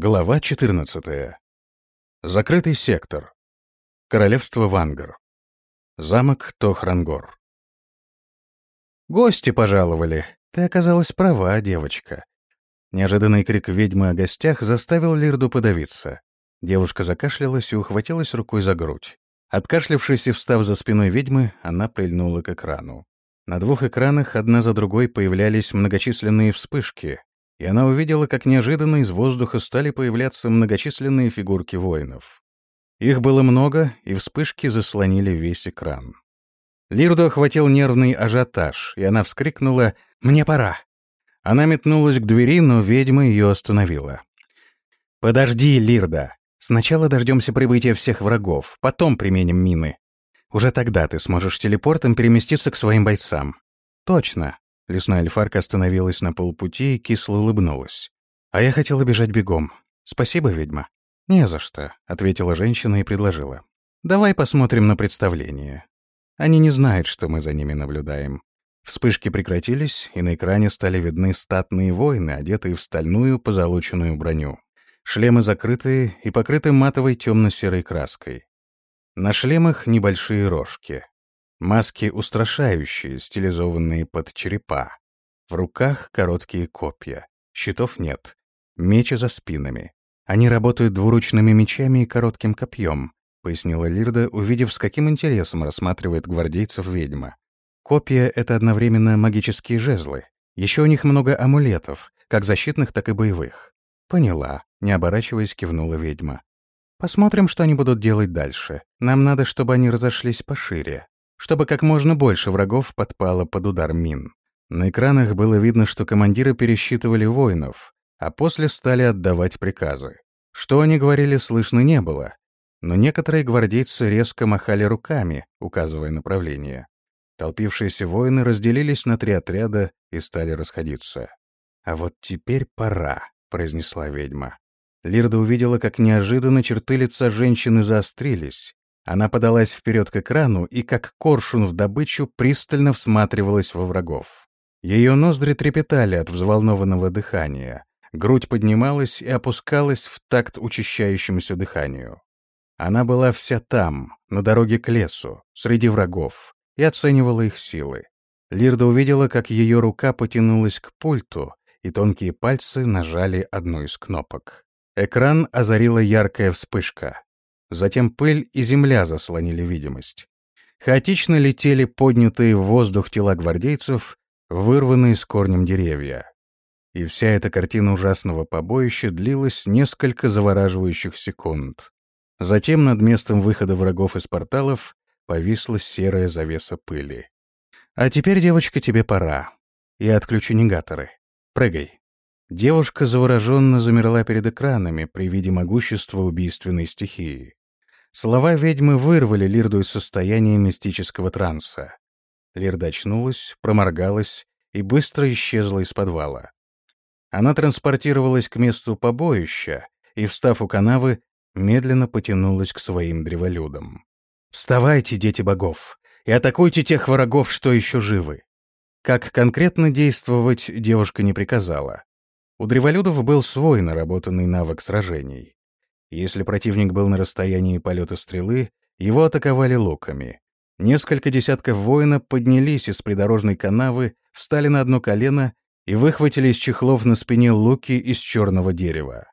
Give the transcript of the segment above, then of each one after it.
Глава 14. Закрытый сектор. Королевство Вангар. Замок Тохрангор. «Гости пожаловали. Ты оказалась права, девочка». Неожиданный крик ведьмы о гостях заставил Лирду подавиться. Девушка закашлялась и ухватилась рукой за грудь. Откашлявшись и встав за спиной ведьмы, она прильнула к экрану. На двух экранах одна за другой появлялись многочисленные вспышки, и она увидела, как неожиданно из воздуха стали появляться многочисленные фигурки воинов. Их было много, и вспышки заслонили весь экран. Лирду охватил нервный ажиотаж, и она вскрикнула «Мне пора!». Она метнулась к двери, но ведьма ее остановила. «Подожди, Лирда. Сначала дождемся прибытия всех врагов, потом применим мины. Уже тогда ты сможешь телепортом переместиться к своим бойцам». «Точно. Лесная эльфарка остановилась на полпути и кисло улыбнулась. «А я хотела бежать бегом. Спасибо, ведьма». «Не за что», — ответила женщина и предложила. «Давай посмотрим на представление. Они не знают, что мы за ними наблюдаем». Вспышки прекратились, и на экране стали видны статные воины, одетые в стальную позолоченную броню. Шлемы закрытые и покрыты матовой темно-серой краской. На шлемах небольшие рожки. Маски устрашающие, стилизованные под черепа. В руках короткие копья. Щитов нет. Мечи за спинами. Они работают двуручными мечами и коротким копьем, пояснила Лирда, увидев, с каким интересом рассматривает гвардейцев ведьма. Копья — это одновременно магические жезлы. Еще у них много амулетов, как защитных, так и боевых. Поняла, не оборачиваясь, кивнула ведьма. Посмотрим, что они будут делать дальше. Нам надо, чтобы они разошлись пошире чтобы как можно больше врагов подпало под удар мин. На экранах было видно, что командиры пересчитывали воинов, а после стали отдавать приказы. Что они говорили, слышно не было, но некоторые гвардейцы резко махали руками, указывая направление. Толпившиеся воины разделились на три отряда и стали расходиться. «А вот теперь пора», — произнесла ведьма. Лирда увидела, как неожиданно черты лица женщины заострились, она подалась вперед к экрану и, как коршун в добычу, пристально всматривалась во врагов. Ее ноздри трепетали от взволнованного дыхания, грудь поднималась и опускалась в такт учащающемуся дыханию. Она была вся там, на дороге к лесу, среди врагов, и оценивала их силы. Лирда увидела, как ее рука потянулась к пульту, и тонкие пальцы нажали одну из кнопок. Экран озарила яркая вспышка. Затем пыль и земля заслонили видимость. Хаотично летели поднятые в воздух тела гвардейцев, вырванные с корнем деревья. И вся эта картина ужасного побоища длилась несколько завораживающих секунд. Затем над местом выхода врагов из порталов повисла серая завеса пыли. «А теперь, девочка, тебе пора. Я отключу негаторы. Прыгай». Девушка завороженно замерла перед экранами при виде могущества убийственной стихии. Слова ведьмы вырвали Лирду из состояния мистического транса. Лирда очнулась, проморгалась и быстро исчезла из подвала. Она транспортировалась к месту побоища и, встав у канавы, медленно потянулась к своим древолюдам. «Вставайте, дети богов, и атакуйте тех врагов, что еще живы!» Как конкретно действовать девушка не приказала. У древолюдов был свой наработанный навык сражений. Если противник был на расстоянии полета стрелы, его атаковали луками. Несколько десятков воинов поднялись из придорожной канавы, встали на одно колено и выхватили из чехлов на спине луки из черного дерева.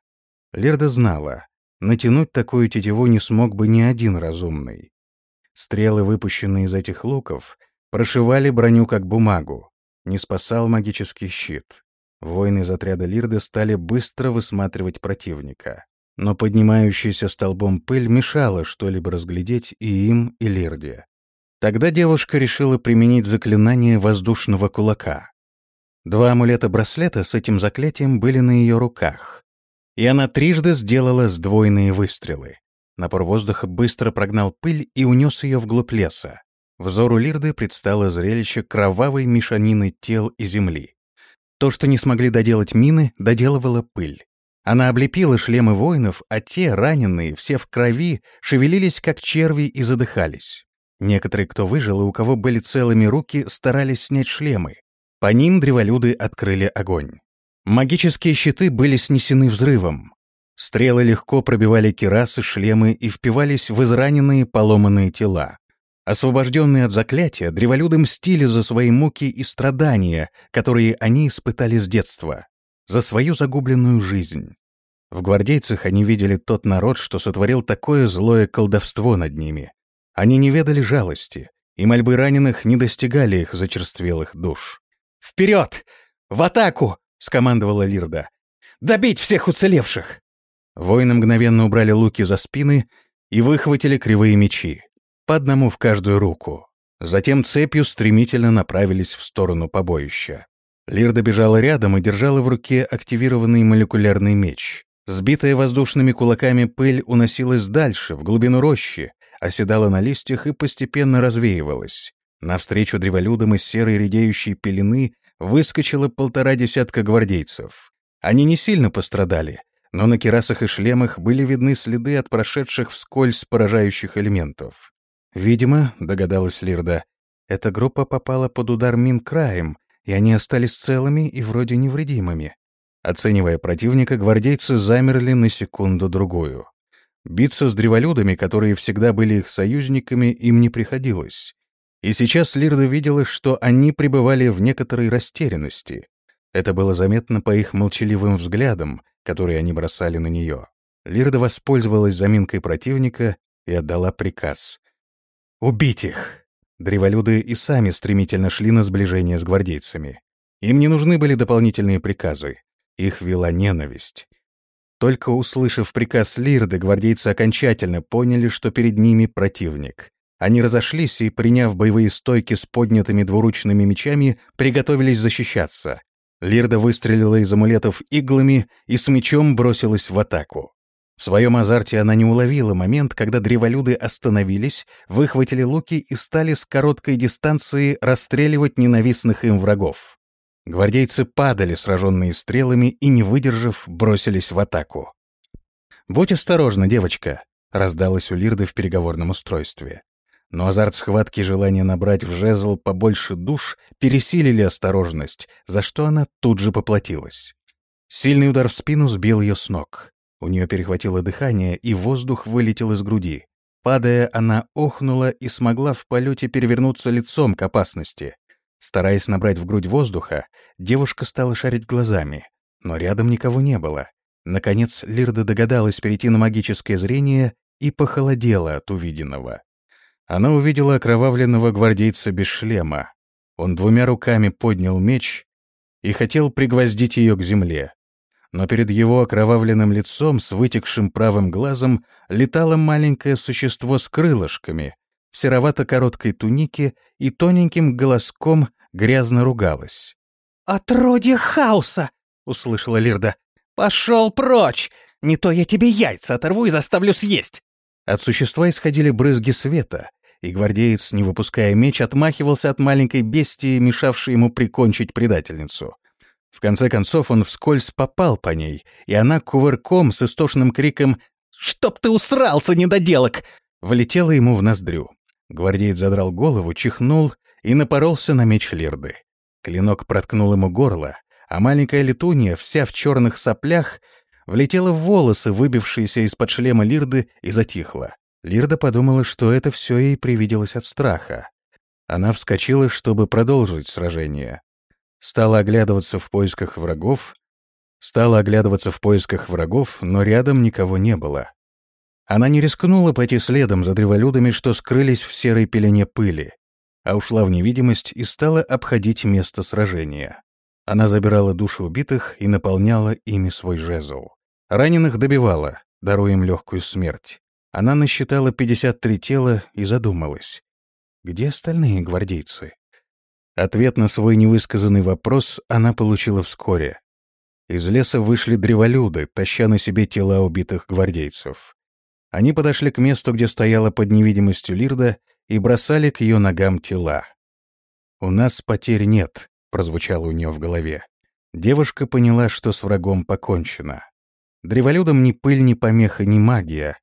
Лерда знала, натянуть такую тетиву не смог бы ни один разумный. Стрелы, выпущенные из этих луков, прошивали броню как бумагу. Не спасал магический щит. Воины из отряда Лирды стали быстро высматривать противника но поднимающаяся столбом пыль мешала что-либо разглядеть и им, и Лирде. Тогда девушка решила применить заклинание воздушного кулака. Два амулета-браслета с этим заклятием были на ее руках, и она трижды сделала сдвоенные выстрелы. Напор воздуха быстро прогнал пыль и унес ее вглубь леса. Взору Лирды предстало зрелище кровавой мешанины тел и земли. То, что не смогли доделать мины, доделывала пыль. Она облепила шлемы воинов, а те, раненые, все в крови, шевелились как черви и задыхались. Некоторые, кто выжил и у кого были целыми руки, старались снять шлемы. По ним древолюды открыли огонь. Магические щиты были снесены взрывом. Стрелы легко пробивали кирасы, шлемы и впивались в израненные поломанные тела. Освобожденные от заклятия, древолюды мстили за свои муки и страдания, которые они испытали с детства, за свою загубленную жизнь. В гвардейцах они видели тот народ, что сотворил такое злое колдовство над ними. Они не ведали жалости, и мольбы раненых не достигали их зачерствелых душ. «Вперед! В атаку!» — скомандовала Лирда. «Добить всех уцелевших!» Воины мгновенно убрали луки за спины и выхватили кривые мечи, по одному в каждую руку. Затем цепью стремительно направились в сторону побоища. Лирда бежала рядом и держала в руке активированный молекулярный меч. Сбитая воздушными кулаками пыль уносилась дальше, в глубину рощи, оседала на листьях и постепенно развеивалась. Навстречу древолюдам из серой редеющей пелены выскочило полтора десятка гвардейцев. Они не сильно пострадали, но на керасах и шлемах были видны следы от прошедших вскользь поражающих элементов. Видимо, догадалась Лирда, эта группа попала под удар мин краем, и они остались целыми и вроде невредимыми. Оценивая противника, гвардейцы замерли на секунду-другую. Биться с древолюдами, которые всегда были их союзниками, им не приходилось. И сейчас Лирда видела, что они пребывали в некоторой растерянности. Это было заметно по их молчаливым взглядам, которые они бросали на нее. Лирда воспользовалась заминкой противника и отдала приказ. «Убить их!» Древолюды и сами стремительно шли на сближение с гвардейцами. Им не нужны были дополнительные приказы. Их вела ненависть. Только услышав приказ Лирды, гвардейцы окончательно поняли, что перед ними противник. Они разошлись и, приняв боевые стойки с поднятыми двуручными мечами, приготовились защищаться. Лирда выстрелила из амулетов иглами и с мечом бросилась в атаку. В своем азарте она не уловила момент, когда древолюды остановились, выхватили луки и стали с короткой дистанции расстреливать ненавистных им врагов. Гвардейцы падали, сраженные стрелами, и, не выдержав, бросились в атаку. «Будь осторожна, девочка», — раздалось у Лирды в переговорном устройстве. Но азарт схватки и желание набрать в жезл побольше душ пересилили осторожность, за что она тут же поплатилась. Сильный удар в спину сбил ее с ног. У нее перехватило дыхание, и воздух вылетел из груди. Падая, она охнула и смогла в полете перевернуться лицом к опасности. Стараясь набрать в грудь воздуха, девушка стала шарить глазами, но рядом никого не было. Наконец Лирда догадалась перейти на магическое зрение и похолодела от увиденного. Она увидела окровавленного гвардейца без шлема. Он двумя руками поднял меч и хотел пригвоздить ее к земле. Но перед его окровавленным лицом с вытекшим правым глазом летало маленькое существо с крылышками, в серовато-короткой тунике и тоненьким голоском грязно ругалась. «Отродье хаоса!» — услышала Лирда. «Пошел прочь! Не то я тебе яйца оторву и заставлю съесть!» От существа исходили брызги света, и гвардеец, не выпуская меч, отмахивался от маленькой бестии, мешавшей ему прикончить предательницу. В конце концов он вскользь попал по ней, и она кувырком с истошным криком «Чтоб ты усрался, недоделок!» влетела ему в ноздрю. Гвардеец задрал голову, чихнул и напоролся на меч Лирды. Клинок проткнул ему горло, а маленькая летунья, вся в черных соплях, влетела в волосы, выбившиеся из-под шлема Лирды, и затихла. Лирда подумала, что это все ей привиделось от страха. Она вскочила, чтобы продолжить сражение. Стала оглядываться в поисках врагов, стала оглядываться в поисках врагов, но рядом никого не было. Она не рискнула пойти следом за древолюдами, что скрылись в серой пелене пыли, а ушла в невидимость и стала обходить место сражения. Она забирала души убитых и наполняла ими свой жезл. Раненых добивала, даруя им легкую смерть. Она насчитала 53 тела и задумалась. Где остальные гвардейцы? Ответ на свой невысказанный вопрос она получила вскоре. Из леса вышли древолюды, таща на себе тела убитых гвардейцев. Они подошли к месту, где стояла под невидимостью Лирда, и бросали к ее ногам тела. «У нас потерь нет», — прозвучало у нее в голове. Девушка поняла, что с врагом покончено. Древолюдам ни пыль, ни помеха, ни магия.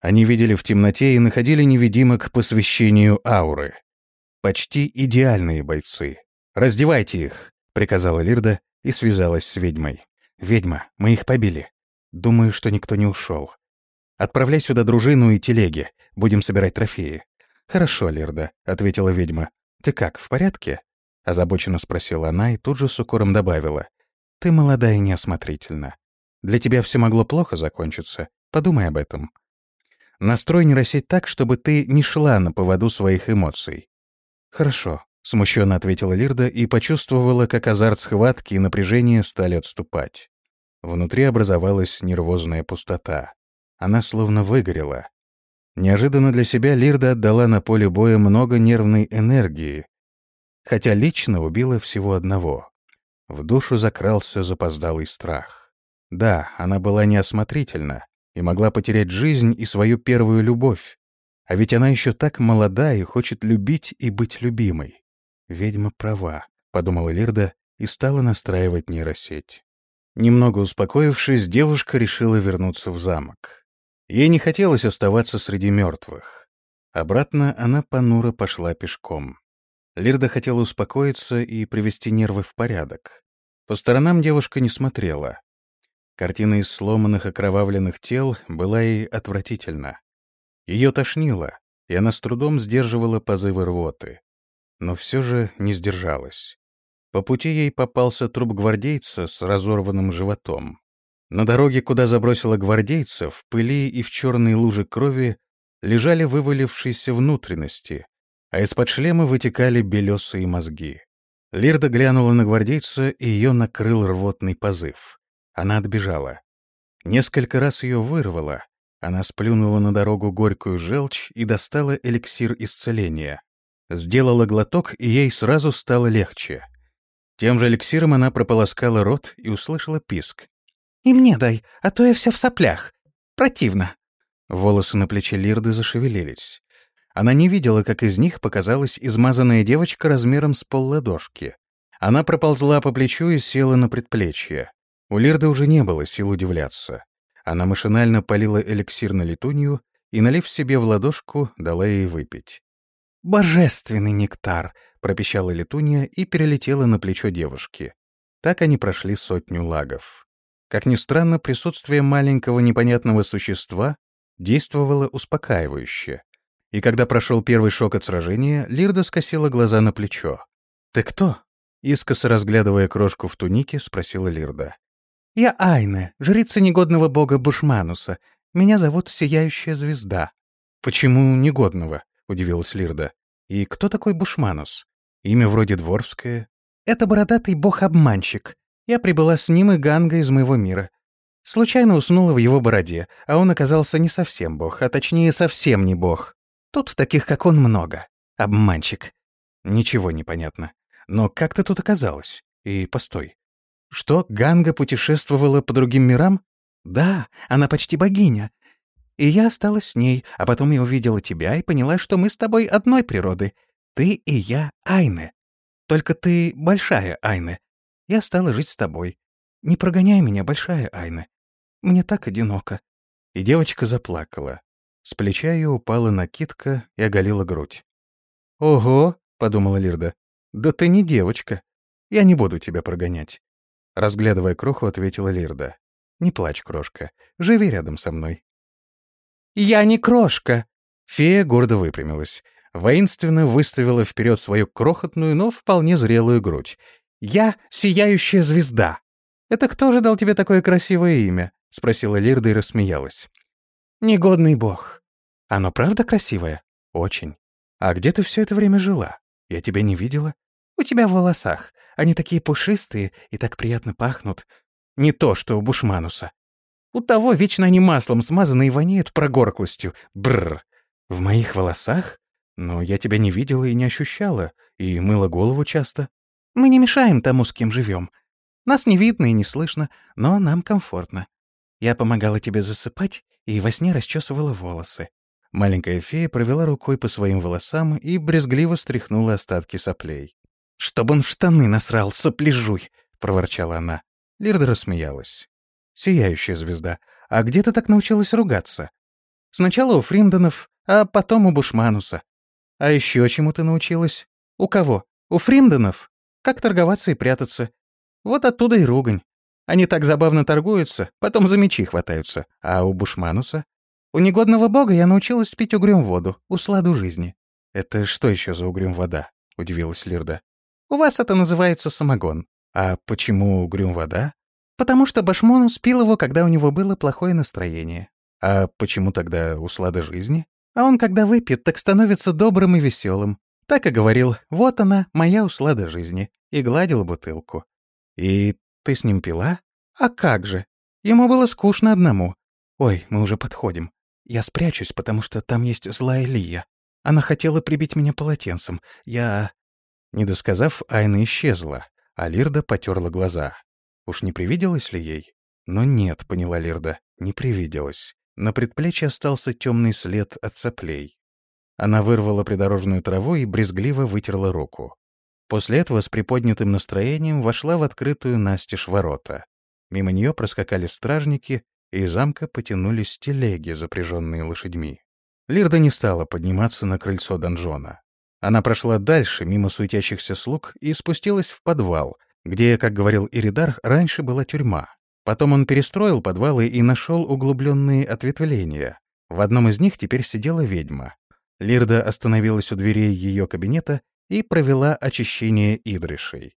Они видели в темноте и находили невидимок по посвящению ауры. Почти идеальные бойцы. «Раздевайте их», — приказала Лирда и связалась с ведьмой. «Ведьма, мы их побили. Думаю, что никто не ушел. Отправляй сюда дружину и телеги. Будем собирать трофеи. Хорошо, Лирда, ответила ведьма. Ты как, в порядке? Озабоченно спросила она и тут же с укором добавила. Ты молодая и неосмотрительна. Для тебя все могло плохо закончиться. Подумай об этом. Настрой нейросеть так, чтобы ты не шла на поводу своих эмоций. Хорошо, смущенно ответила Лирда и почувствовала, как азарт схватки и напряжение стали отступать. Внутри образовалась нервозная пустота. Она словно выгорела. Неожиданно для себя Лирда отдала на поле боя много нервной энергии, хотя лично убила всего одного. В душу закрался запоздалый страх. Да, она была неосмотрительна и могла потерять жизнь и свою первую любовь. А ведь она еще так молода и хочет любить и быть любимой. «Ведьма права», — подумала Лирда и стала настраивать нейросеть. Немного успокоившись, девушка решила вернуться в замок. Ей не хотелось оставаться среди мертвых. Обратно она понуро пошла пешком. Лирда хотела успокоиться и привести нервы в порядок. По сторонам девушка не смотрела. Картина из сломанных окровавленных тел была ей отвратительна. Ее тошнило, и она с трудом сдерживала позывы рвоты. Но все же не сдержалась. По пути ей попался труп гвардейца с разорванным животом. На дороге, куда забросила гвардейца, в пыли и в черной луже крови лежали вывалившиеся внутренности, а из-под шлема вытекали белесые мозги. Лирда глянула на гвардейца, и ее накрыл рвотный позыв. Она отбежала. Несколько раз ее вырвало. Она сплюнула на дорогу горькую желчь и достала эликсир исцеления. Сделала глоток, и ей сразу стало легче. Тем же эликсиром она прополоскала рот и услышала писк. «И мне дай, а то я вся в соплях. Противно». Волосы на плече Лирды зашевелились. Она не видела, как из них показалась измазанная девочка размером с полладошки. Она проползла по плечу и села на предплечье. У Лирды уже не было сил удивляться. Она машинально полила эликсир на летунью и, налив себе в ладошку, дала ей выпить. «Божественный нектар!» — пропищала летунья и перелетела на плечо девушки. Так они прошли сотню лагов. Как ни странно, присутствие маленького непонятного существа действовало успокаивающе. И когда прошел первый шок от сражения, Лирда скосила глаза на плечо. «Ты кто?» Искоса разглядывая крошку в тунике, спросила Лирда. «Я Айне, жрица негодного бога Бушмануса. Меня зовут Сияющая Звезда». «Почему негодного?» — удивилась Лирда. «И кто такой Бушманус? Имя вроде дворфское». «Это бородатый бог-обманщик. Я прибыла с ним и Ганга из моего мира. Случайно уснула в его бороде, а он оказался не совсем бог, а точнее совсем не бог. Тут таких, как он, много. Обманщик». «Ничего не понятно. Но как ты тут оказалась? И постой. Что, Ганга путешествовала по другим мирам?» «Да, она почти богиня. И я осталась с ней, а потом я увидела тебя и поняла, что мы с тобой одной природы. Ты и я Айны. Только ты большая Айны. Я стала жить с тобой. Не прогоняй меня, большая Айны. Мне так одиноко». И девочка заплакала. С плеча ее упала накидка и оголила грудь. «Ого!» — подумала Лирда. «Да ты не девочка. Я не буду тебя прогонять». Разглядывая кроху, ответила Лирда. «Не плачь, крошка. Живи рядом со мной. «Я не крошка!» Фея гордо выпрямилась. Воинственно выставила вперед свою крохотную, но вполне зрелую грудь. «Я — сияющая звезда!» «Это кто же дал тебе такое красивое имя?» — спросила Лирда и рассмеялась. «Негодный бог. Оно правда красивое?» «Очень. А где ты все это время жила? Я тебя не видела?» «У тебя в волосах. Они такие пушистые и так приятно пахнут. Не то, что у Бушмануса. У того вечно они маслом смазаны и воняют прогорклостью. Бррр. В моих волосах? Но я тебя не видела и не ощущала, и мыла голову часто. Мы не мешаем тому, с кем живем. Нас не видно и не слышно, но нам комфортно. Я помогала тебе засыпать и во сне расчесывала волосы. Маленькая фея провела рукой по своим волосам и брезгливо стряхнула остатки соплей. «Чтоб он в штаны насрал, сопляжуй!» — проворчала она. Лирда рассмеялась сияющая звезда. А где ты так научилась ругаться? Сначала у Фримденов, а потом у Бушмануса. А еще чему ты научилась? У кого? У Фримденов? Как торговаться и прятаться. Вот оттуда и ругань. Они так забавно торгуются, потом за мечи хватаются. А у Бушмануса? У негодного бога я научилась пить угрюм воду, усладу жизни. «Это что еще за угрюм вода?» — удивилась Лирда. «У вас это называется самогон». «А почему угрюм вода?» «Потому что Башмонус пил его, когда у него было плохое настроение». «А почему тогда услада жизни?» «А он, когда выпьет, так становится добрым и веселым. Так и говорил, вот она, моя услада жизни, и гладил бутылку. «И ты с ним пила?» «А как же? Ему было скучно одному. Ой, мы уже подходим. Я спрячусь, потому что там есть злая Лия. Она хотела прибить меня полотенцем. Я...» Не досказав, Айна исчезла, а Лирда потерла глаза. Уж не привиделось ли ей? Но нет, поняла Лирда, не привиделось. На предплечье остался темный след от соплей. Она вырвала придорожную траву и брезгливо вытерла руку. После этого с приподнятым настроением вошла в открытую настежь ворота. Мимо нее проскакали стражники, и из замка потянулись телеги, запряженные лошадьми. Лирда не стала подниматься на крыльцо донжона. Она прошла дальше, мимо суетящихся слуг, и спустилась в подвал, где, как говорил Иридар, раньше была тюрьма. Потом он перестроил подвалы и нашел углубленные ответвления. В одном из них теперь сидела ведьма. Лирда остановилась у дверей ее кабинета и провела очищение идришей.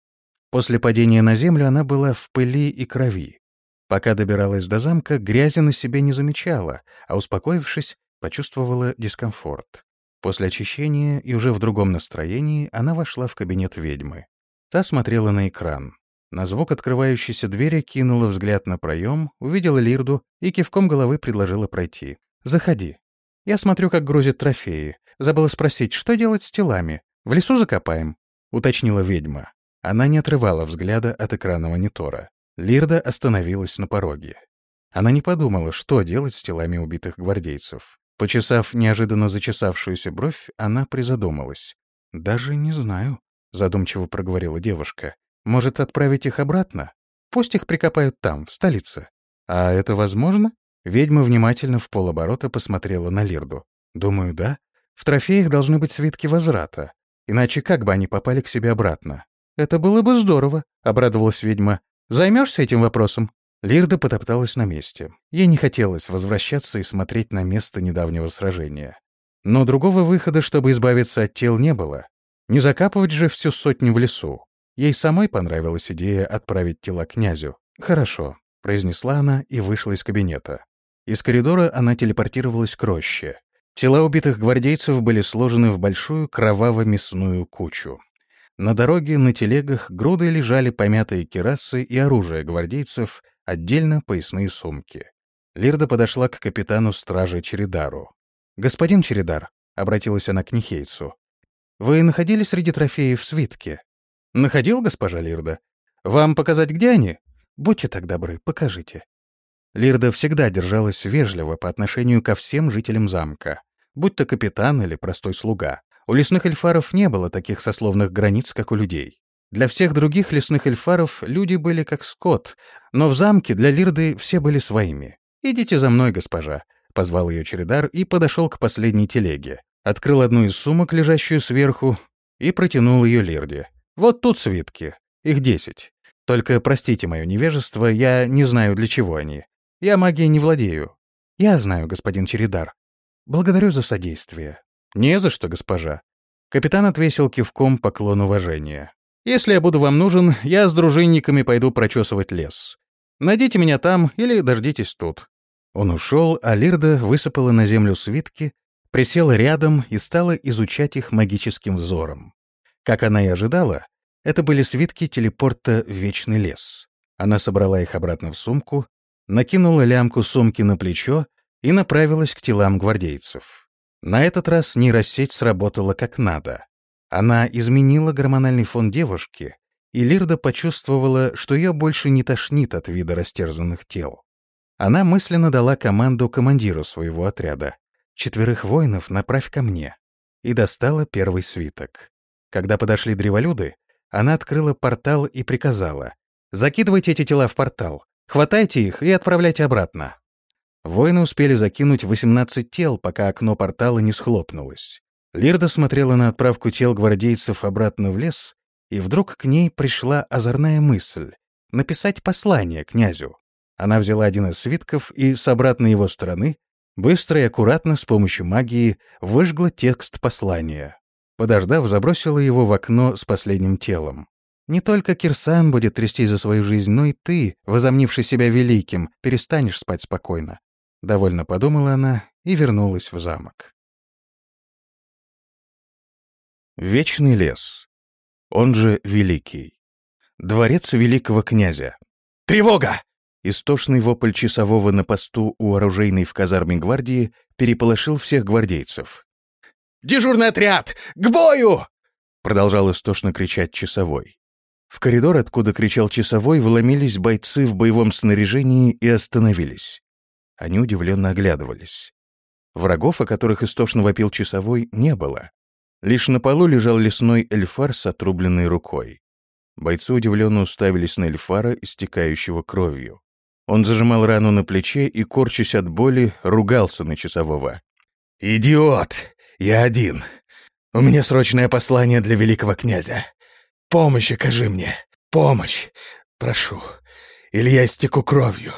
После падения на землю она была в пыли и крови. Пока добиралась до замка, грязи на себе не замечала, а успокоившись, почувствовала дискомфорт. После очищения и уже в другом настроении она вошла в кабинет ведьмы. Та смотрела на экран. На звук открывающейся двери кинула взгляд на проем, увидела Лирду и кивком головы предложила пройти. «Заходи. Я смотрю, как грузят трофеи. Забыла спросить, что делать с телами? В лесу закопаем?» — уточнила ведьма. Она не отрывала взгляда от экрана монитора. Лирда остановилась на пороге. Она не подумала, что делать с телами убитых гвардейцев. Почесав неожиданно зачесавшуюся бровь, она призадумалась. «Даже не знаю», — задумчиво проговорила девушка. «Может, отправить их обратно? Пусть их прикопают там, в столице». «А это возможно?» Ведьма внимательно в полоборота посмотрела на Лирду. «Думаю, да. В трофеях должны быть свитки возврата. Иначе как бы они попали к себе обратно?» «Это было бы здорово», — обрадовалась ведьма. «Займешься этим вопросом?» Лирда потопталась на месте. Ей не хотелось возвращаться и смотреть на место недавнего сражения. Но другого выхода, чтобы избавиться от тел, не было. Не закапывать же всю сотню в лесу. Ей самой понравилась идея отправить тела князю. «Хорошо», — произнесла она и вышла из кабинета. Из коридора она телепортировалась к роще. Тела убитых гвардейцев были сложены в большую кроваво-мясную кучу. На дороге на телегах грудой лежали помятые керасы и оружие гвардейцев, отдельно поясные сумки. Лирда подошла к капитану стражи Чередару. «Господин Чередар», — обратилась она к Нихейцу, — «вы находили среди трофеев свитки?» «Находил, госпожа Лирда. Вам показать, где они?» «Будьте так добры, покажите». Лирда всегда держалась вежливо по отношению ко всем жителям замка, будь то капитан или простой слуга. У лесных эльфаров не было таких сословных границ, как у людей. Для всех других лесных эльфаров люди были как скот, но в замке для Лирды все были своими. «Идите за мной, госпожа», — позвал ее Чередар и подошел к последней телеге. Открыл одну из сумок, лежащую сверху, и протянул ее Лирде. «Вот тут свитки. Их десять. Только простите мое невежество, я не знаю, для чего они. Я магией не владею». «Я знаю, господин Чередар. Благодарю за содействие». «Не за что, госпожа». Капитан отвесил кивком поклон уважения. Если я буду вам нужен, я с дружинниками пойду прочесывать лес. Найдите меня там или дождитесь тут». Он ушел, а Лирда высыпала на землю свитки, присела рядом и стала изучать их магическим взором. Как она и ожидала, это были свитки телепорта в Вечный лес. Она собрала их обратно в сумку, накинула лямку сумки на плечо и направилась к телам гвардейцев. На этот раз нейросеть сработала как надо. Она изменила гормональный фон девушки, и Лирда почувствовала, что ее больше не тошнит от вида растерзанных тел. Она мысленно дала команду командиру своего отряда. «Четверых воинов направь ко мне», и достала первый свиток. Когда подошли древолюды, она открыла портал и приказала «Закидывайте эти тела в портал, хватайте их и отправляйте обратно». Воины успели закинуть 18 тел, пока окно портала не схлопнулось. Лирда смотрела на отправку тел гвардейцев обратно в лес, и вдруг к ней пришла озорная мысль. написать послание князю. Она взяла один из свитков и с обратной его стороны быстро и аккуратно с помощью магии выжгла текст послания. Подождав, забросила его в окно с последним телом. Не только Кирсан будет трясти за свою жизнь, но и ты, возомнивший себя великим, перестанешь спать спокойно. Довольно подумала она и вернулась в замок. Вечный лес. Он же Великий. Дворец великого князя. «Тревога!» Истошный вопль часового на посту у оружейной в казарме гвардии переполошил всех гвардейцев. «Дежурный отряд! К бою!» Продолжал истошно кричать часовой. В коридор, откуда кричал часовой, вломились бойцы в боевом снаряжении и остановились. Они удивленно оглядывались. Врагов, о которых истошно вопил часовой, не было. Лишь на полу лежал лесной эльфар с отрубленной рукой. Бойцы удивленно уставились на эльфара, истекающего кровью. Он зажимал рану на плече и, корчась от боли, ругался на часового. «Идиот! Я один. У меня срочное послание для великого князя. Помощь окажи мне! Помощь! Прошу! Или я истеку кровью!»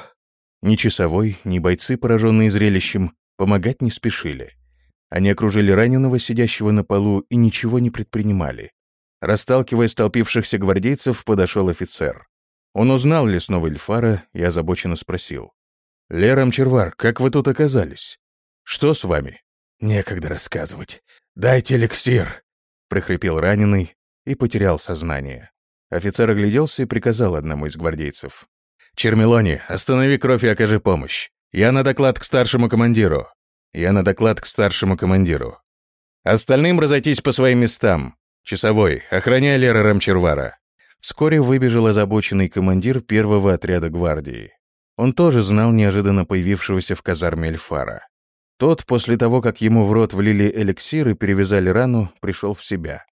Ни часовой, ни бойцы, пораженные зрелищем, помогать не спешили. Они окружили раненого, сидящего на полу, и ничего не предпринимали. Расталкивая столпившихся гвардейцев, подошел офицер. Он узнал лесного эльфара и озабоченно спросил. «Лерам Червар, как вы тут оказались? Что с вами?» «Некогда рассказывать. Дайте эликсир!» — прохрипел раненый и потерял сознание. Офицер огляделся и приказал одному из гвардейцев. «Чермелони, останови кровь и окажи помощь. Я на доклад к старшему командиру. Я на доклад к старшему командиру. Остальным разойтись по своим местам. Часовой, охраняй Лера Рамчервара. Вскоре выбежал озабоченный командир первого отряда гвардии. Он тоже знал неожиданно появившегося в казарме Эльфара. Тот, после того, как ему в рот влили эликсир и перевязали рану, пришел в себя.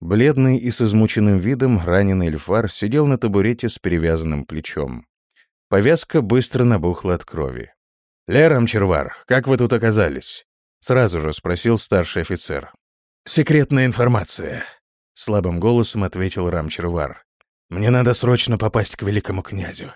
Бледный и с измученным видом раненый Эльфар сидел на табурете с перевязанным плечом. Повязка быстро набухла от крови. «Лерам Червар, как вы тут оказались?» — сразу же спросил старший офицер. «Секретная информация», — слабым голосом ответил Рамчервар. «Мне надо срочно попасть к великому князю».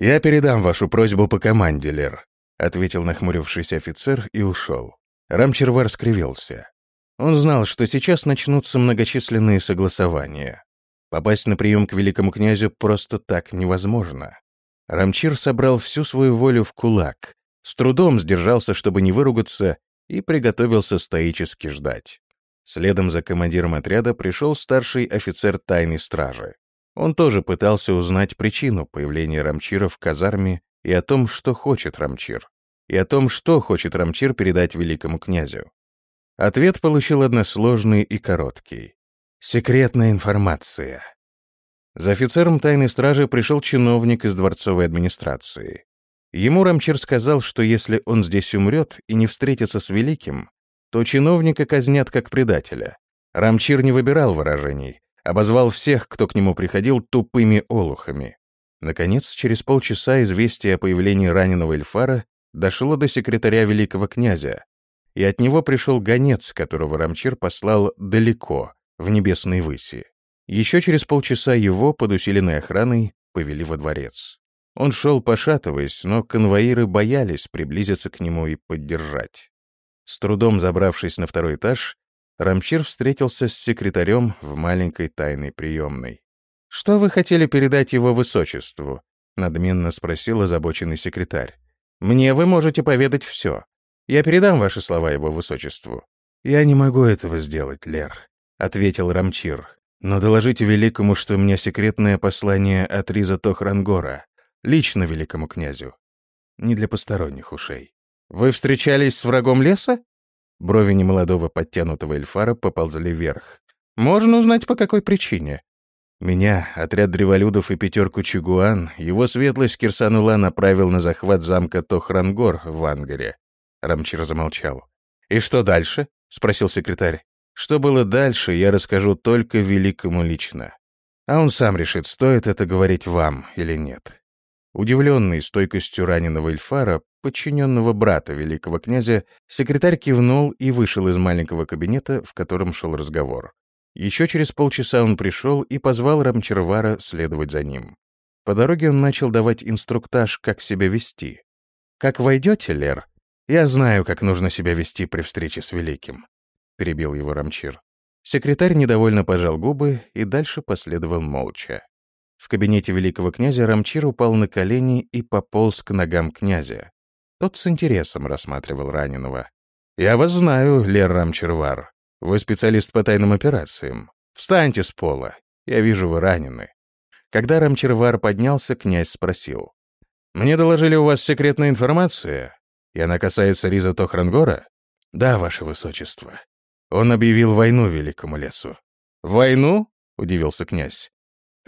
«Я передам вашу просьбу по команде, Лер», — ответил нахмурившийся офицер и ушел. Рамчервар скривился. Он знал, что сейчас начнутся многочисленные согласования. Попасть на прием к великому князю просто так невозможно. Рамчир собрал всю свою волю в кулак, с трудом сдержался, чтобы не выругаться, и приготовился стоически ждать. Следом за командиром отряда пришел старший офицер тайной стражи. Он тоже пытался узнать причину появления Рамчира в казарме и о том, что хочет Рамчир, и о том, что хочет Рамчир передать великому князю. Ответ получил односложный и короткий. Секретная информация. За офицером тайной стражи пришел чиновник из дворцовой администрации. Ему Рамчир сказал, что если он здесь умрет и не встретится с Великим, то чиновника казнят как предателя. Рамчир не выбирал выражений, обозвал всех, кто к нему приходил, тупыми олухами. Наконец, через полчаса известие о появлении раненого Эльфара дошло до секретаря великого князя, и от него пришел гонец, которого Рамчир послал далеко, в небесной выси. Еще через полчаса его, под усиленной охраной, повели во дворец. Он шел пошатываясь, но конвоиры боялись приблизиться к нему и поддержать. С трудом забравшись на второй этаж, Рамчир встретился с секретарем в маленькой тайной приемной. «Что вы хотели передать его высочеству?» — надменно спросил озабоченный секретарь. «Мне вы можете поведать все. Я передам ваши слова его высочеству». «Я не могу этого сделать, Лер», — ответил Рамчир. «Но доложите великому, что у меня секретное послание от Риза Тохрангора. Лично великому князю. Не для посторонних ушей. «Вы встречались с врагом леса?» Брови немолодого подтянутого эльфара поползли вверх. «Можно узнать, по какой причине?» Меня, отряд древолюдов и пятерку Чигуан, его светлость Кирсанула направил на захват замка Тохрангор в Ангаре. Рамчир замолчал. «И что дальше?» — спросил секретарь. «Что было дальше, я расскажу только великому лично. А он сам решит, стоит это говорить вам или нет». Удивленный стойкостью раненого Эльфара, подчиненного брата великого князя, секретарь кивнул и вышел из маленького кабинета, в котором шел разговор. Еще через полчаса он пришел и позвал Рамчервара следовать за ним. По дороге он начал давать инструктаж, как себя вести. «Как войдете, Лер, я знаю, как нужно себя вести при встрече с Великим», — перебил его Рамчир. Секретарь недовольно пожал губы и дальше последовал молча. В кабинете великого князя Рамчир упал на колени и пополз к ногам князя. Тот с интересом рассматривал раненого. «Я вас знаю, Лер Рамчирвар. Вы специалист по тайным операциям. Встаньте с пола. Я вижу, вы ранены». Когда Рамчирвар поднялся, князь спросил. «Мне доложили, у вас секретная информация, и она касается Риза Тохрангора?» «Да, ваше высочество». Он объявил войну великому лесу. «Войну?» — удивился князь.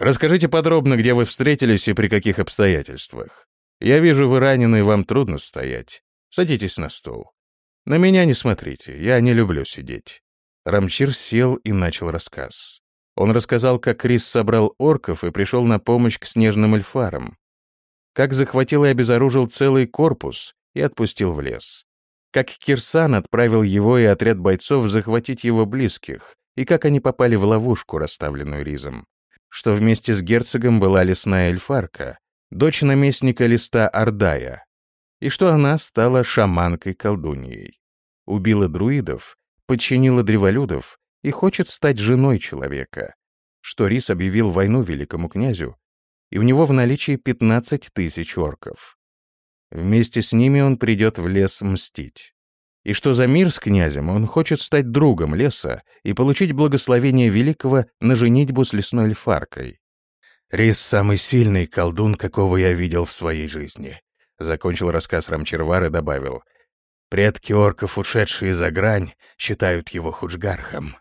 Расскажите подробно, где вы встретились и при каких обстоятельствах. Я вижу, вы ранены, вам трудно стоять. Садитесь на стул. На меня не смотрите, я не люблю сидеть». Рамчир сел и начал рассказ. Он рассказал, как Крис собрал орков и пришел на помощь к снежным эльфарам. Как захватил и обезоружил целый корпус и отпустил в лес. Как Кирсан отправил его и отряд бойцов захватить его близких, и как они попали в ловушку, расставленную Ризом что вместе с герцогом была лесная эльфарка, дочь наместника листа Ордая, и что она стала шаманкой-колдуньей. Убила друидов, подчинила древолюдов и хочет стать женой человека, что Рис объявил войну великому князю, и у него в наличии 15 тысяч орков. Вместе с ними он придет в лес мстить и что за мир с князем он хочет стать другом леса и получить благословение великого на женитьбу с лесной эльфаркой. «Рис — самый сильный колдун, какого я видел в своей жизни», — закончил рассказ Рамчервар и добавил. «Предки орков, ушедшие за грань, считают его худжгархом».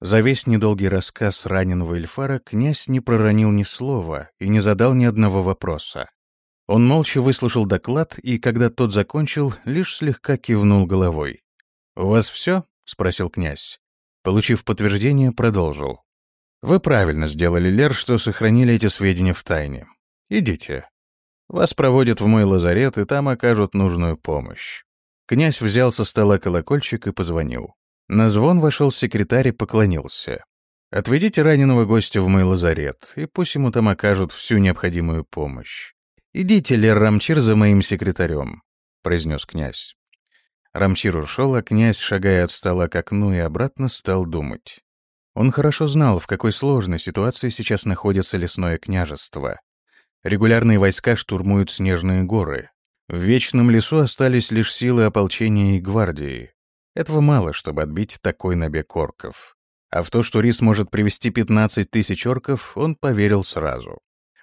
За весь недолгий рассказ раненого Эльфара князь не проронил ни слова и не задал ни одного вопроса. Он молча выслушал доклад и, когда тот закончил, лишь слегка кивнул головой. «У вас все?» — спросил князь. Получив подтверждение, продолжил. «Вы правильно сделали, Лер, что сохранили эти сведения в тайне. Идите. Вас проводят в мой лазарет, и там окажут нужную помощь». Князь взял со стола колокольчик и позвонил. На звон вошел секретарь и поклонился. «Отведите раненого гостя в мой лазарет, и пусть ему там окажут всю необходимую помощь. «Идите, Лер Рамчир, за моим секретарем», — произнес князь. Рамчир ушел, а князь, шагая от стола к окну и обратно, стал думать. Он хорошо знал, в какой сложной ситуации сейчас находится лесное княжество. Регулярные войска штурмуют снежные горы. В Вечном лесу остались лишь силы ополчения и гвардии. Этого мало, чтобы отбить такой набег орков. А в то, что Рис может привести 15 тысяч орков, он поверил сразу.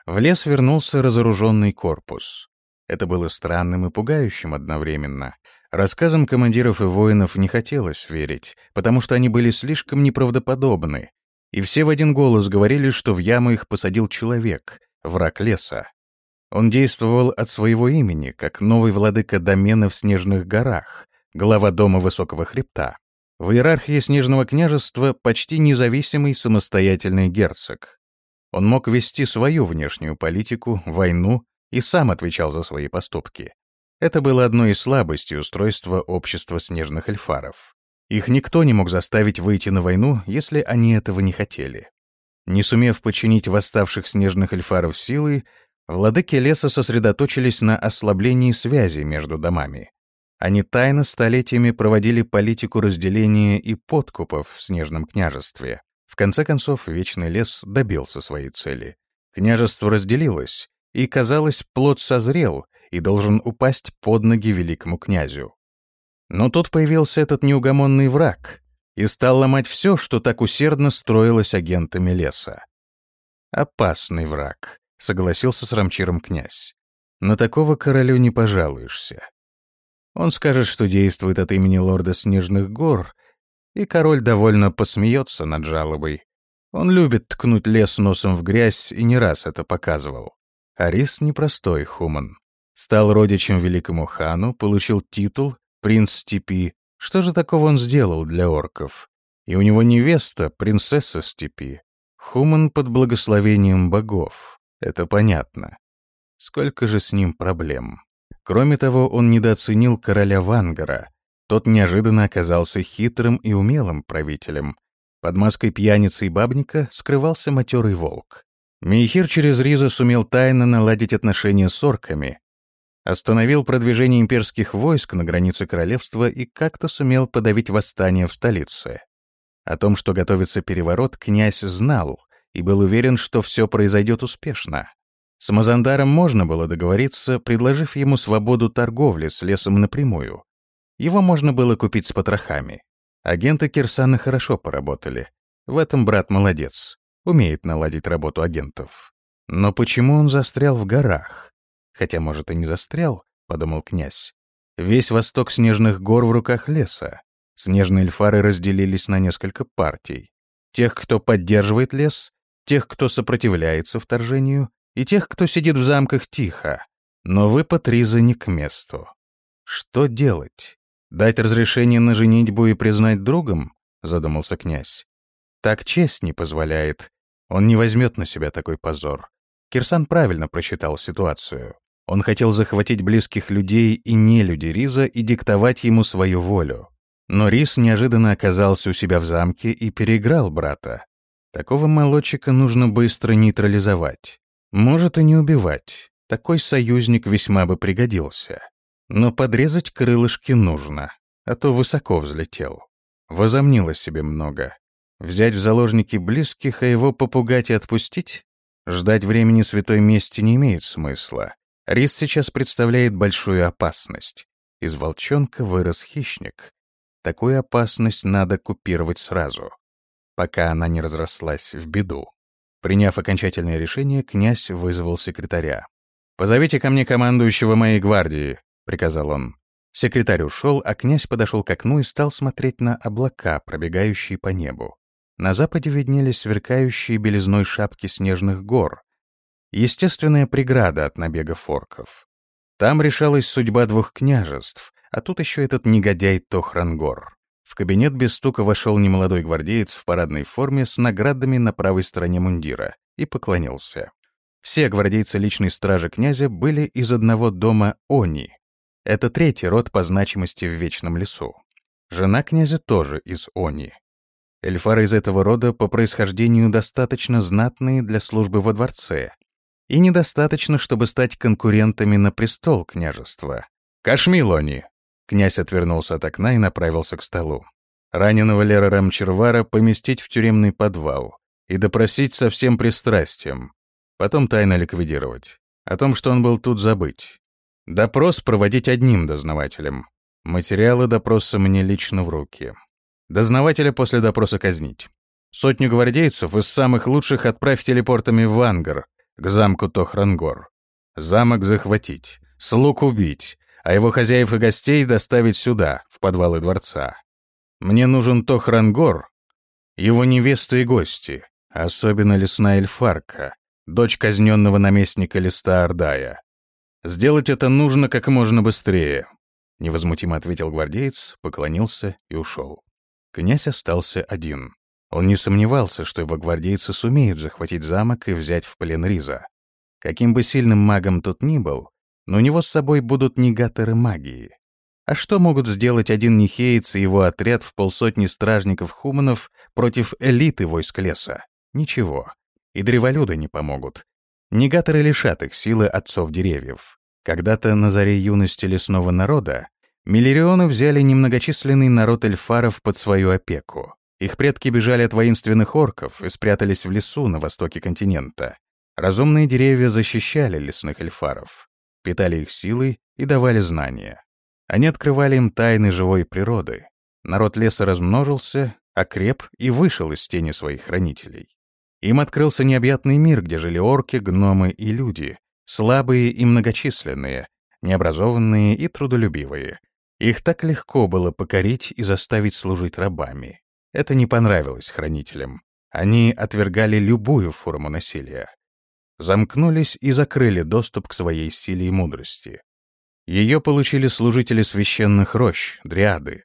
В лес вернулся разоруженный корпус. Это было странным и пугающим одновременно. Рассказам командиров и воинов не хотелось верить, потому что они были слишком неправдоподобны, и все в один голос говорили, что в яму их посадил человек, враг леса. Он действовал от своего имени, как новый владыка домена в Снежных горах, глава дома Высокого Хребта. В иерархии Снежного княжества почти независимый самостоятельный герцог. Он мог вести свою внешнюю политику, войну и сам отвечал за свои поступки. Это было одной из слабостей устройства общества снежных эльфаров. Их никто не мог заставить выйти на войну, если они этого не хотели. Не сумев подчинить восставших снежных эльфаров силой, владыки леса сосредоточились на ослаблении связи между домами. Они тайно столетиями проводили политику разделения и подкупов в снежном княжестве. В конце концов, Вечный лес добился своей цели. Княжество разделилось, и, казалось, плод созрел и должен упасть под ноги великому князю. Но тут появился этот неугомонный враг и стал ломать все, что так усердно строилось агентами леса. «Опасный враг», — согласился с Рамчиром князь. «На такого королю не пожалуешься. Он скажет, что действует от имени лорда Снежных гор, и король довольно посмеется над жалобой. Он любит ткнуть лес носом в грязь и не раз это показывал. Арис непростой хуман. Стал родичем великому хану, получил титул «Принц степи». Что же такого он сделал для орков? И у него невеста, принцесса степи. Хуман под благословением богов. Это понятно. Сколько же с ним проблем. Кроме того, он недооценил короля Вангара, тот неожиданно оказался хитрым и умелым правителем. Под маской пьяницы и бабника скрывался матерый волк. Мейхир через Риза сумел тайно наладить отношения с орками, остановил продвижение имперских войск на границе королевства и как-то сумел подавить восстание в столице. О том, что готовится переворот, князь знал и был уверен, что все произойдет успешно. С Мазандаром можно было договориться, предложив ему свободу торговли с лесом напрямую. Его можно было купить с потрохами. Агенты Кирсана хорошо поработали. В этом брат молодец умеет наладить работу агентов. Но почему он застрял в горах? Хотя, может, и не застрял, — подумал князь. Весь восток снежных гор в руках леса. Снежные эльфары разделились на несколько партий. Тех, кто поддерживает лес, тех, кто сопротивляется вторжению, и тех, кто сидит в замках тихо. Но выпад Риза не к месту. Что делать? Дать разрешение на женитьбу и признать другом? Задумался князь. Так честь не позволяет. Он не возьмет на себя такой позор. Кирсан правильно просчитал ситуацию. Он хотел захватить близких людей и не людей Риза и диктовать ему свою волю. Но Риз неожиданно оказался у себя в замке и переиграл брата. Такого молодчика нужно быстро нейтрализовать. Может и не убивать. Такой союзник весьма бы пригодился. Но подрезать крылышки нужно, а то высоко взлетел. Возомнило себе много. Взять в заложники близких, а его попугать и отпустить? Ждать времени святой мести не имеет смысла. Рис сейчас представляет большую опасность. Из волчонка вырос хищник. Такую опасность надо купировать сразу, пока она не разрослась в беду. Приняв окончательное решение, князь вызвал секретаря. «Позовите ко мне командующего моей гвардии», — приказал он. Секретарь ушел, а князь подошел к окну и стал смотреть на облака, пробегающие по небу. На западе виднелись сверкающие белизной шапки снежных гор. Естественная преграда от набега форков. Там решалась судьба двух княжеств, а тут еще этот негодяй Тохрангор. В кабинет без стука вошел немолодой гвардеец в парадной форме с наградами на правой стороне мундира и поклонился. Все гвардейцы личной стражи князя были из одного дома Они. Это третий род по значимости в Вечном лесу. Жена князя тоже из Они. Эльфары из этого рода по происхождению достаточно знатные для службы во дворце и недостаточно, чтобы стать конкурентами на престол княжества. «Кашмилони!» Князь отвернулся от окна и направился к столу. Раненого Лера Рамчервара поместить в тюремный подвал и допросить со всем пристрастием, потом тайно ликвидировать. О том, что он был тут, забыть. Допрос проводить одним дознавателем. Материалы допроса мне лично в руки. Дознавателя после допроса казнить. Сотню гвардейцев из самых лучших отправь телепортами в Ангар, к замку Тохрангор. Замок захватить, слуг убить, а его хозяев и гостей доставить сюда, в подвалы дворца. Мне нужен Тохрангор, его невеста и гости, особенно лесная эльфарка, дочь казненного наместника Листа Ордая. Сделать это нужно как можно быстрее, — невозмутимо ответил гвардеец, поклонился и ушел. Князь остался один. Он не сомневался, что его гвардейцы сумеют захватить замок и взять в плен Риза. Каким бы сильным магом тот ни был, но у него с собой будут негаторы магии. А что могут сделать один Нихеец и его отряд в полсотни стражников-хуманов против элиты войск леса? Ничего. И древолюды не помогут. Негаторы лишат их силы отцов деревьев. Когда-то на заре юности лесного народа Миллерионы взяли немногочисленный народ эльфаров под свою опеку. Их предки бежали от воинственных орков и спрятались в лесу на востоке континента. Разумные деревья защищали лесных эльфаров, питали их силой и давали знания. Они открывали им тайны живой природы. Народ леса размножился, окреп и вышел из тени своих хранителей. Им открылся необъятный мир, где жили орки, гномы и люди, слабые и многочисленные, необразованные и трудолюбивые, их так легко было покорить и заставить служить рабами. Это не понравилось хранителям. Они отвергали любую форму насилия. Замкнулись и закрыли доступ к своей силе и мудрости. Ее получили служители священных рощ, дриады.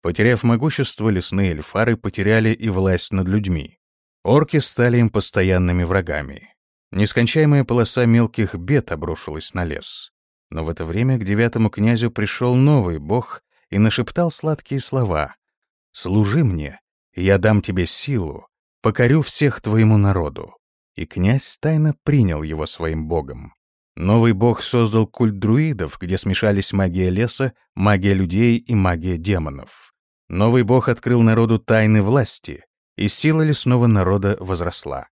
Потеряв могущество, лесные эльфары потеряли и власть над людьми. Орки стали им постоянными врагами. Нескончаемая полоса мелких бед обрушилась на лес. Но в это время к девятому князю пришел новый бог и нашептал сладкие слова. «Служи мне, я дам тебе силу, покорю всех твоему народу». и князь тайно принял его своим богом. Новый бог создал культ друидов, где смешались магия леса, магия людей и магия демонов. Новый бог открыл народу тайны власти, и сила лесного народа возросла.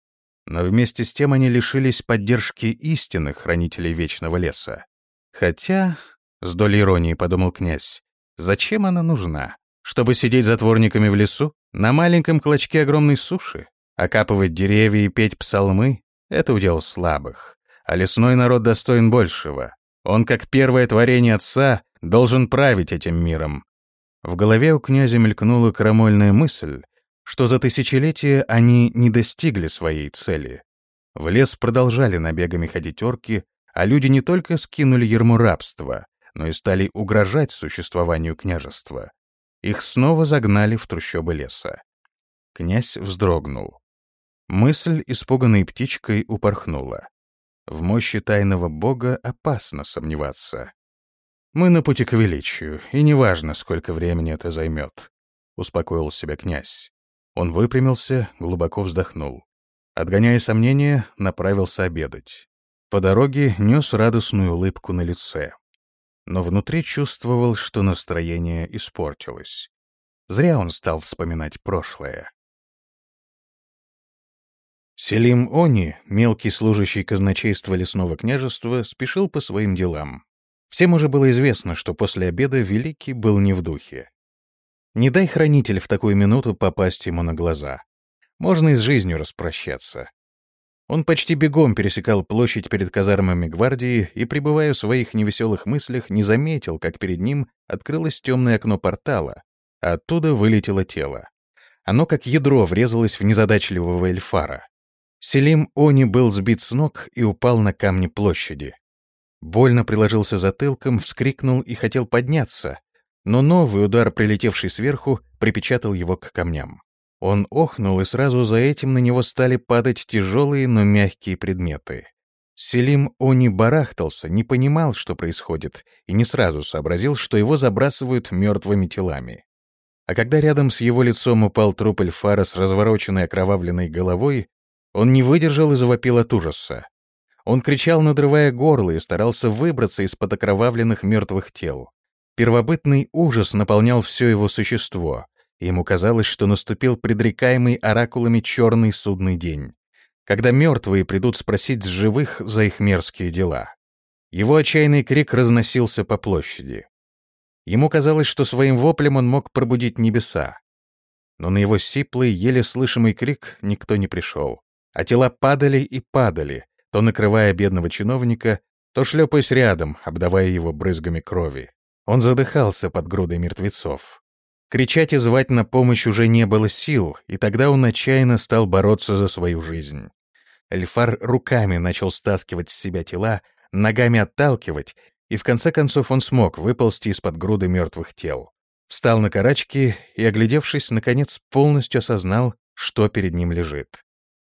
Но вместе с тем они лишились поддержки истинных хранителей Вечного Леса. Хотя, с долей иронии подумал князь, зачем она нужна? Чтобы сидеть затворниками в лесу? На маленьком клочке огромной суши? Окапывать деревья и петь псалмы — это удел слабых. А лесной народ достоин большего. Он, как первое творение отца, должен править этим миром. В голове у князя мелькнула крамольная мысль, что за тысячелетия они не достигли своей цели. В лес продолжали набегами ходить орки, а люди не только скинули ерму рабства, но и стали угрожать существованию княжества. Их снова загнали в трущобы леса. Князь вздрогнул. Мысль, испуганной птичкой, упорхнула. В мощи тайного бога опасно сомневаться. Мы на пути к величию, и неважно, сколько времени это займет, — успокоил себя князь. Он выпрямился, глубоко вздохнул. Отгоняя сомнения, направился обедать. По дороге нес радостную улыбку на лице. Но внутри чувствовал, что настроение испортилось. Зря он стал вспоминать прошлое. Селим Они, мелкий служащий казначейства лесного княжества, спешил по своим делам. Всем уже было известно, что после обеда Великий был не в духе. Не дай хранитель в такую минуту попасть ему на глаза. Можно и с жизнью распрощаться. Он почти бегом пересекал площадь перед казармами гвардии и, пребывая в своих невеселых мыслях, не заметил, как перед ним открылось темное окно портала, а оттуда вылетело тело. Оно как ядро врезалось в незадачливого эльфара. Селим Они был сбит с ног и упал на камни площади. Больно приложился затылком, вскрикнул и хотел подняться, но новый удар, прилетевший сверху, припечатал его к камням. Он охнул, и сразу за этим на него стали падать тяжелые, но мягкие предметы. Селим Они барахтался, не понимал, что происходит, и не сразу сообразил, что его забрасывают мертвыми телами. А когда рядом с его лицом упал труп Эльфара с развороченной окровавленной головой, он не выдержал и завопил от ужаса. Он кричал, надрывая горло, и старался выбраться из-под окровавленных мертвых тел. Первобытный ужас наполнял все его существо. Ему казалось, что наступил предрекаемый оракулами черный судный день, когда мертвые придут спросить с живых за их мерзкие дела. Его отчаянный крик разносился по площади. Ему казалось, что своим воплем он мог пробудить небеса. Но на его сиплый, еле слышимый крик никто не пришел. А тела падали и падали, то накрывая бедного чиновника, то шлепаясь рядом, обдавая его брызгами крови. Он задыхался под грудой мертвецов. Кричать и звать на помощь уже не было сил, и тогда он отчаянно стал бороться за свою жизнь. Эльфар руками начал стаскивать с себя тела, ногами отталкивать, и в конце концов он смог выползти из-под груды мертвых тел. Встал на карачки и, оглядевшись, наконец полностью осознал, что перед ним лежит.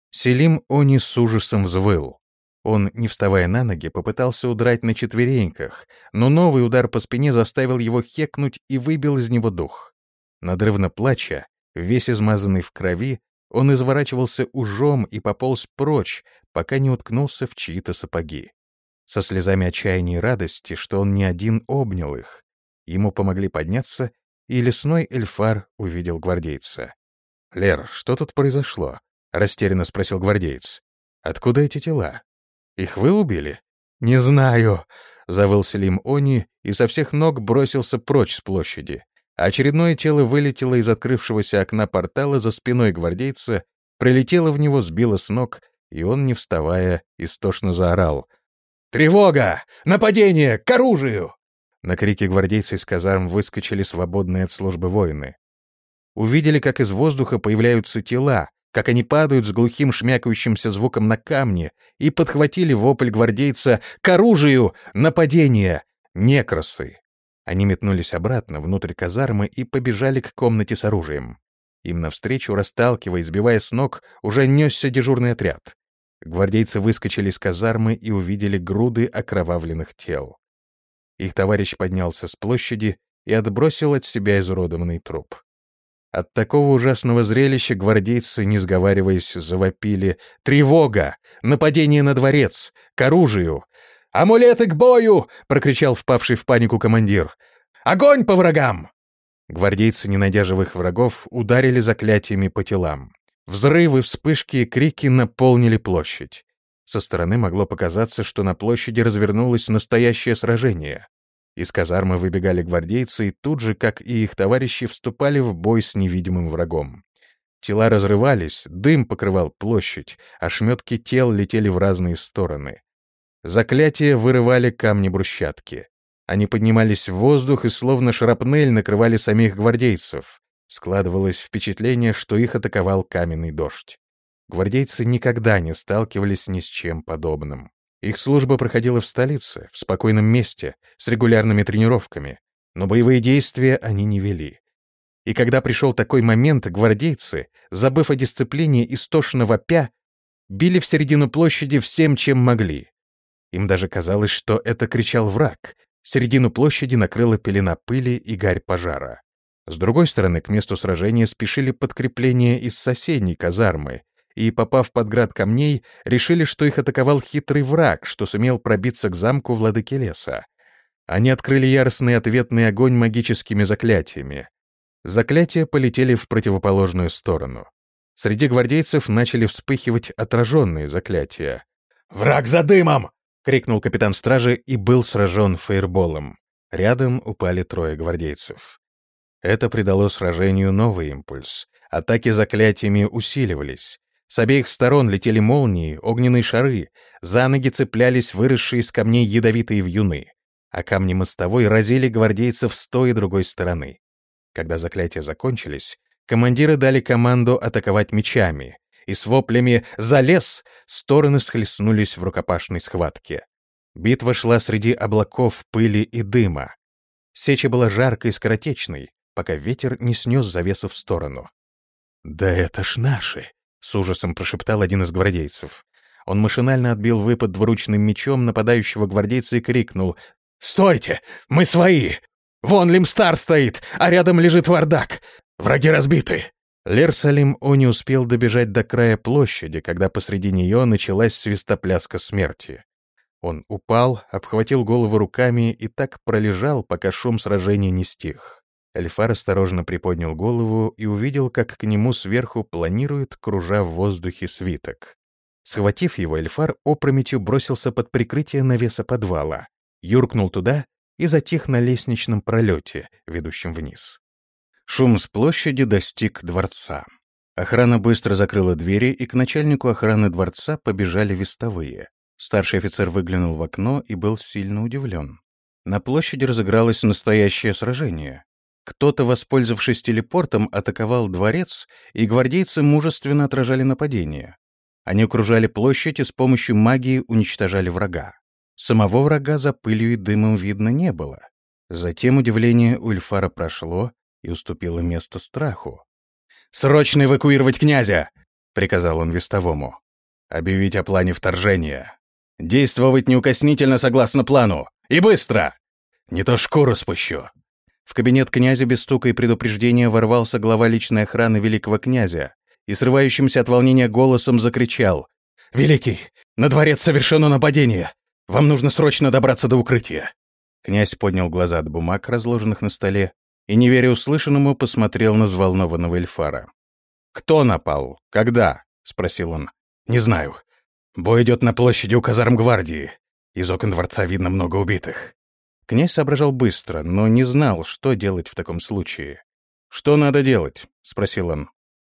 Селим Они с ужасом взвыл. Он, не вставая на ноги, попытался удрать на четвереньках, но новый удар по спине заставил его хекнуть и выбил из него дух. Надрывно плача, весь измазанный в крови, он изворачивался ужом и пополз прочь, пока не уткнулся в чьи-то сапоги. Со слезами отчаяния и радости, что он не один обнял их. Ему помогли подняться, и лесной эльфар увидел гвардейца. «Лер, что тут произошло?» — растерянно спросил гвардеец. «Откуда эти тела?» «Их вы убили?» «Не знаю», — завыл Селим Они и со всех ног бросился прочь с площади. Очередное тело вылетело из открывшегося окна портала за спиной гвардейца, прилетело в него, сбило с ног, и он, не вставая, истошно заорал. «Тревога! Нападение! К оружию!» На крики гвардейцы из казарм выскочили свободные от службы воины. Увидели, как из воздуха появляются тела, как они падают с глухим шмякающимся звуком на камни, и подхватили вопль гвардейца «К оружию! Нападение! Некросы!» Они метнулись обратно, внутрь казармы, и побежали к комнате с оружием. Им навстречу, расталкивая, сбивая с ног, уже несся дежурный отряд. Гвардейцы выскочили из казармы и увидели груды окровавленных тел. Их товарищ поднялся с площади и отбросил от себя изуродованный труп. От такого ужасного зрелища гвардейцы, не сговариваясь, завопили «Тревога! Нападение на дворец! К оружию! «Амулеты к бою!» — прокричал впавший в панику командир. «Огонь по врагам!» Гвардейцы, не найдя живых врагов, ударили заклятиями по телам. Взрывы, вспышки и крики наполнили площадь. Со стороны могло показаться, что на площади развернулось настоящее сражение. Из казармы выбегали гвардейцы и тут же, как и их товарищи, вступали в бой с невидимым врагом. Тела разрывались, дым покрывал площадь, а шметки тел летели в разные стороны. Заклятия вырывали камни брусчатки. Они поднимались в воздух и словно шрапнель накрывали самих гвардейцев. Складывалось впечатление, что их атаковал каменный дождь. Гвардейцы никогда не сталкивались ни с чем подобным. Их служба проходила в столице, в спокойном месте, с регулярными тренировками, но боевые действия они не вели. И когда пришел такой момент, гвардейцы, забыв о дисциплине истошно вопя, били в середину площади всем, чем могли. Им даже казалось, что это кричал враг. Середину площади накрыла пелена пыли и гарь пожара. С другой стороны, к месту сражения спешили подкрепления из соседней казармы, и, попав под град камней, решили, что их атаковал хитрый враг, что сумел пробиться к замку владыки леса. Они открыли яростный ответный огонь магическими заклятиями. Заклятия полетели в противоположную сторону. Среди гвардейцев начали вспыхивать отраженные заклятия. «Враг за дымом!» крикнул капитан стражи и был сражен фейерболом. Рядом упали трое гвардейцев. Это придало сражению новый импульс. Атаки заклятиями усиливались. С обеих сторон летели молнии, огненные шары, за ноги цеплялись выросшие из камней ядовитые вьюны, а камни мостовой разили гвардейцев с той и другой стороны. Когда заклятия закончились, командиры дали команду атаковать мечами, и с воплями «За лес!» стороны схлестнулись в рукопашной схватке. Битва шла среди облаков, пыли и дыма. Сеча была жаркой и скоротечной, пока ветер не снес завесу в сторону. «Да это ж наши!» — с ужасом прошептал один из гвардейцев. Он машинально отбил выпад двуручным мечом нападающего гвардейца и крикнул «Стойте! Мы свои! Вон Лимстар стоит, а рядом лежит Вардак! Враги разбиты!» Лерсалим О не успел добежать до края площади, когда посреди нее началась свистопляска смерти. Он упал, обхватил голову руками и так пролежал, пока шум сражения не стих. Эльфар осторожно приподнял голову и увидел, как к нему сверху планирует, кружа в воздухе свиток. Схватив его, Эльфар опрометью бросился под прикрытие навеса подвала, юркнул туда и затих на лестничном пролете, ведущем вниз. Шум с площади достиг дворца. Охрана быстро закрыла двери, и к начальнику охраны дворца побежали вестовые. Старший офицер выглянул в окно и был сильно удивлен. На площади разыгралось настоящее сражение. Кто-то, воспользовавшись телепортом, атаковал дворец, и гвардейцы мужественно отражали нападение. Они окружали площадь и с помощью магии уничтожали врага. Самого врага за пылью и дымом видно не было. Затем удивление у Эльфара прошло, и уступило место страху. «Срочно эвакуировать князя!» — приказал он вестовому. «Объявить о плане вторжения. Действовать неукоснительно согласно плану. И быстро! Не то шкуру спущу!» В кабинет князя без стука и предупреждения ворвался глава личной охраны великого князя и срывающимся от волнения голосом закричал. «Великий, на дворец совершено нападение! Вам нужно срочно добраться до укрытия!» Князь поднял глаза от бумаг, разложенных на столе, и, не веря услышанному, посмотрел на взволнованного Эльфара. «Кто напал? Когда?» — спросил он. «Не знаю. Бой идет на площади у казарм гвардии. Из окон дворца видно много убитых». Князь соображал быстро, но не знал, что делать в таком случае. «Что надо делать?» — спросил он.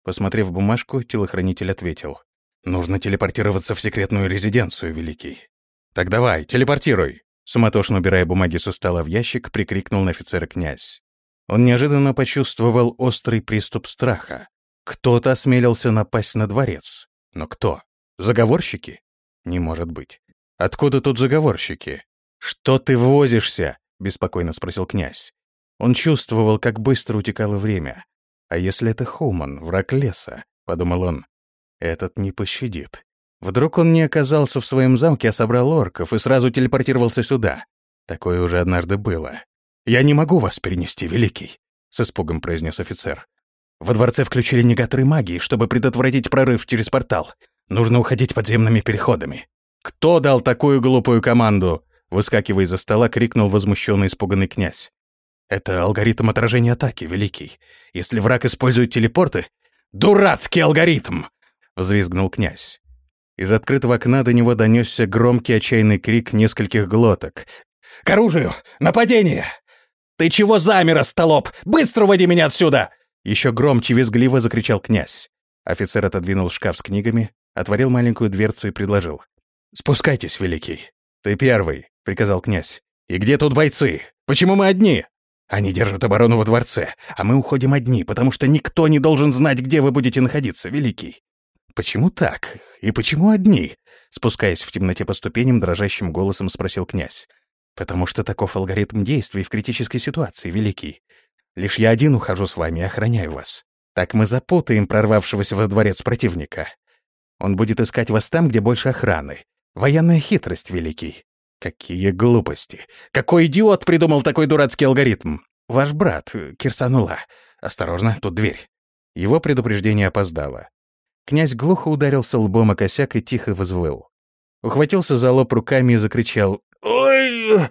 Посмотрев бумажку, телохранитель ответил. «Нужно телепортироваться в секретную резиденцию, Великий». «Так давай, телепортируй!» Суматошно убирая бумаги со стола в ящик, прикрикнул на офицера князь. Он неожиданно почувствовал острый приступ страха. Кто-то осмелился напасть на дворец. Но кто? Заговорщики? Не может быть. Откуда тут заговорщики? Что ты возишься? беспокойно спросил князь. Он чувствовал, как быстро утекало время. А если это Хоуман, враг леса? подумал он. Этот не пощадит. Вдруг он не оказался в своем замке, а собрал орков и сразу телепортировался сюда. Такое уже однажды было. «Я не могу вас перенести, Великий», — с испугом произнес офицер. Во дворце включили негаторы магии, чтобы предотвратить прорыв через портал. Нужно уходить подземными переходами. Кто дал такую глупую команду? Выскакивая из-за стола, крикнул возмущенный испуганный князь. Это алгоритм отражения атаки, Великий. Если враг использует телепорты... Дурацкий алгоритм! Взвизгнул князь. Из открытого окна до него донесся громкий отчаянный крик нескольких глоток. «К оружию! Нападение!» «Ты чего замер, столоп? Быстро уводи меня отсюда!» Еще громче визгливо закричал князь. Офицер отодвинул шкаф с книгами, отворил маленькую дверцу и предложил. «Спускайтесь, Великий». «Ты первый», — приказал князь. «И где тут бойцы? Почему мы одни?» «Они держат оборону во дворце, а мы уходим одни, потому что никто не должен знать, где вы будете находиться, Великий». «Почему так? И почему одни?» Спускаясь в темноте по ступеням, дрожащим голосом спросил князь. «Потому что таков алгоритм действий в критической ситуации, Великий. Лишь я один ухожу с вами и охраняю вас. Так мы запутаем прорвавшегося во дворец противника. Он будет искать вас там, где больше охраны. Военная хитрость, Великий. Какие глупости. Какой идиот придумал такой дурацкий алгоритм? Ваш брат, Кирсанула. Осторожно, тут дверь. Его предупреждение опоздало. Князь глухо ударился лбом о косяк и тихо взвыл. Ухватился за лоб руками и закричал «Ой,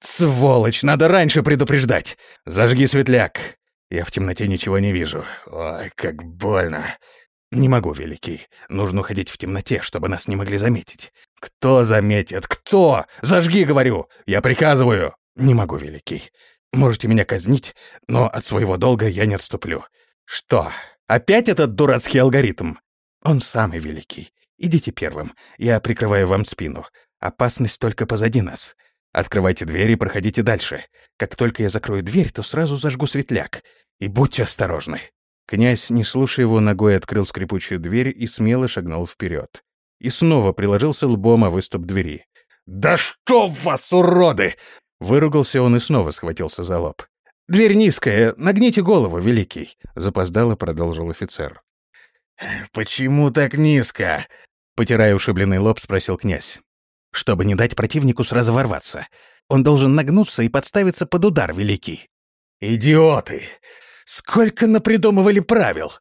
«Сволочь, надо раньше предупреждать! Зажги светляк! Я в темноте ничего не вижу. Ой, как больно!» «Не могу, Великий. Нужно уходить в темноте, чтобы нас не могли заметить». «Кто заметит? Кто? Зажги, говорю! Я приказываю!» «Не могу, Великий. Можете меня казнить, но от своего долга я не отступлю». «Что? Опять этот дурацкий алгоритм?» «Он самый великий. Идите первым. Я прикрываю вам спину. Опасность только позади нас. Открывайте дверь и проходите дальше. Как только я закрою дверь, то сразу зажгу светляк. И будьте осторожны». Князь, не слушая его, ногой открыл скрипучую дверь и смело шагнул вперед. И снова приложился лбом о выступ двери. «Да что в вас, уроды!» Выругался он и снова схватился за лоб. «Дверь низкая, нагните голову, великий!» Запоздало продолжил офицер. «Почему так низко?» Потирая ушибленный лоб, спросил князь чтобы не дать противнику сразу ворваться. Он должен нагнуться и подставиться под удар великий. «Идиоты! Сколько напридумывали правил!»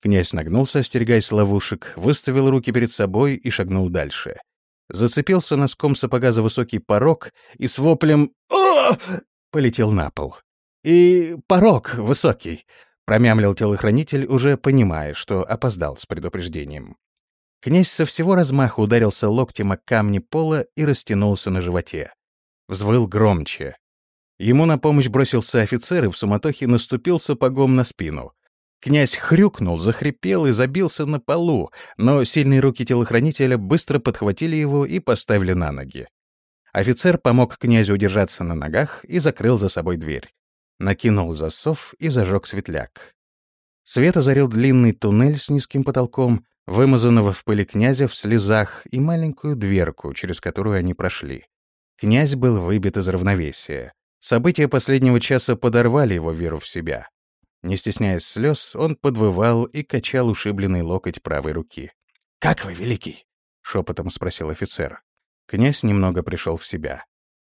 Князь нагнулся, остерегаясь ловушек, выставил руки перед собой и шагнул дальше. Зацепился носком сапога за высокий порог и с воплем «О!» полетел на пол. «И порог высокий», — промямлил телохранитель, уже понимая, что опоздал с предупреждением. Князь со всего размаха ударился локтем о камни пола и растянулся на животе. Взвыл громче. Ему на помощь бросился офицер и в суматохе наступил сапогом на спину. Князь хрюкнул, захрипел и забился на полу, но сильные руки телохранителя быстро подхватили его и поставили на ноги. Офицер помог князю удержаться на ногах и закрыл за собой дверь. Накинул засов и зажег светляк. Свет озарил длинный туннель с низким потолком, вымазанного в пыли князя в слезах и маленькую дверку, через которую они прошли. Князь был выбит из равновесия. События последнего часа подорвали его веру в себя. Не стесняясь слез, он подвывал и качал ушибленный локоть правой руки. «Как вы, великий?» — шепотом спросил офицер. Князь немного пришел в себя.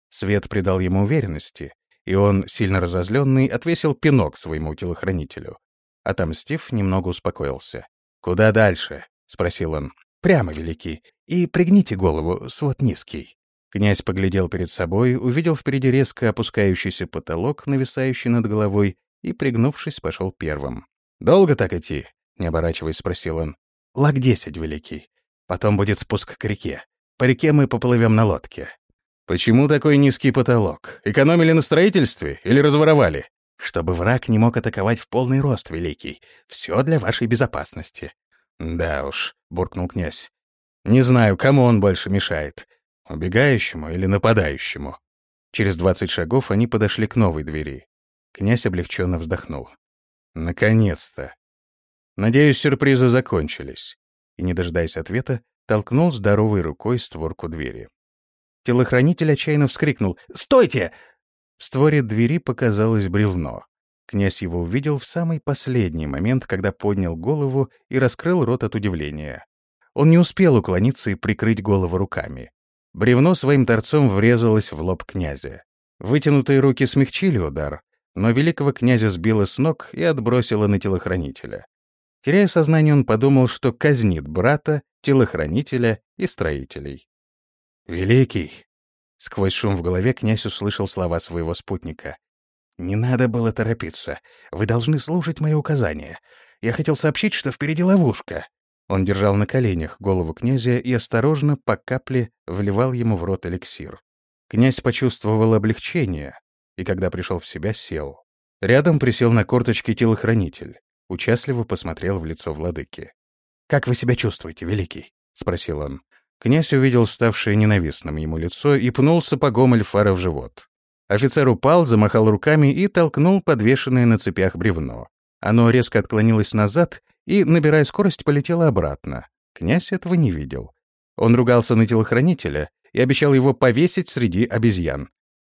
Свет придал ему уверенности, и он, сильно разозленный, отвесил пинок своему телохранителю. Отомстив, немного успокоился. «Куда дальше?» — спросил он. «Прямо, великий. И пригните голову, свод низкий». Князь поглядел перед собой, увидел впереди резко опускающийся потолок, нависающий над головой, и, пригнувшись, пошел первым. «Долго так идти?» — не оборачиваясь, спросил он. «Лак десять, великий. Потом будет спуск к реке. По реке мы поплывем на лодке». «Почему такой низкий потолок? Экономили на строительстве или разворовали?» чтобы враг не мог атаковать в полный рост, Великий. Все для вашей безопасности». «Да уж», — буркнул князь. «Не знаю, кому он больше мешает, убегающему или нападающему». Через двадцать шагов они подошли к новой двери. Князь облегченно вздохнул. «Наконец-то!» Надеюсь, сюрпризы закончились. И, не дожидаясь ответа, толкнул здоровой рукой створку двери. Телохранитель отчаянно вскрикнул «Стойте! В створе двери показалось бревно. Князь его увидел в самый последний момент, когда поднял голову и раскрыл рот от удивления. Он не успел уклониться и прикрыть голову руками. Бревно своим торцом врезалось в лоб князя. Вытянутые руки смягчили удар, но великого князя сбила с ног и отбросила на телохранителя. Теряя сознание, он подумал, что казнит брата, телохранителя и строителей. «Великий!» Сквозь шум в голове князь услышал слова своего спутника. «Не надо было торопиться. Вы должны слушать мои указания. Я хотел сообщить, что впереди ловушка». Он держал на коленях голову князя и осторожно, по капле, вливал ему в рот эликсир. Князь почувствовал облегчение, и когда пришел в себя, сел. Рядом присел на корточки телохранитель. Участливо посмотрел в лицо владыки. «Как вы себя чувствуете, Великий?» — спросил он. Князь увидел ставшее ненавистным ему лицо и пнул сапогом Эльфара в живот. Офицер упал, замахал руками и толкнул подвешенное на цепях бревно. Оно резко отклонилось назад и, набирая скорость, полетело обратно. Князь этого не видел. Он ругался на телохранителя и обещал его повесить среди обезьян.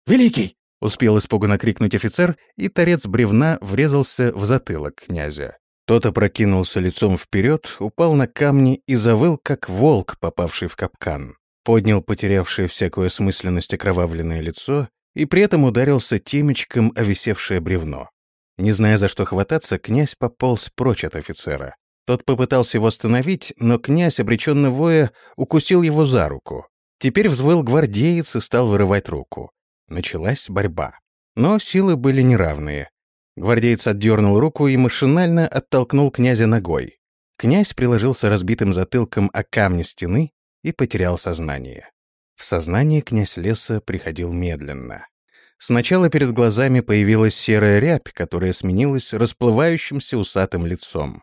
«Великий!» — успел испуганно крикнуть офицер, и торец бревна врезался в затылок князя. Тот опрокинулся лицом вперед, упал на камни и завыл, как волк, попавший в капкан. Поднял потерявшее всякую осмысленность окровавленное лицо и при этом ударился темечком о висевшее бревно. Не зная, за что хвататься, князь пополз прочь от офицера. Тот попытался его остановить, но князь, обреченно воя, укусил его за руку. Теперь взвыл гвардеец и стал вырывать руку. Началась борьба. Но силы были неравные. Гвардеец отдернул руку и машинально оттолкнул князя ногой. Князь приложился разбитым затылком о камни стены и потерял сознание. В сознание князь леса приходил медленно. Сначала перед глазами появилась серая рябь, которая сменилась расплывающимся усатым лицом.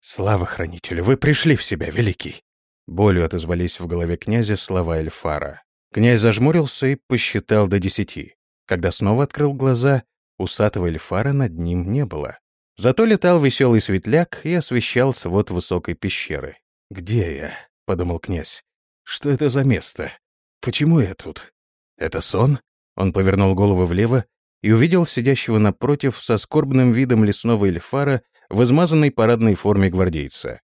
«Слава хранителю, вы пришли в себя, великий!» Болью отозвались в голове князя слова Эльфара. Князь зажмурился и посчитал до десяти. Когда снова открыл глаза, усатого Эльфара над ним не было. Зато летал веселый светляк и освещал свод высокой пещеры. «Где я?» — подумал князь. «Что это за место? Почему я тут? Это сон?» Он повернул голову влево и увидел сидящего напротив со скорбным видом лесного эльфара в измазанной парадной форме гвардейца.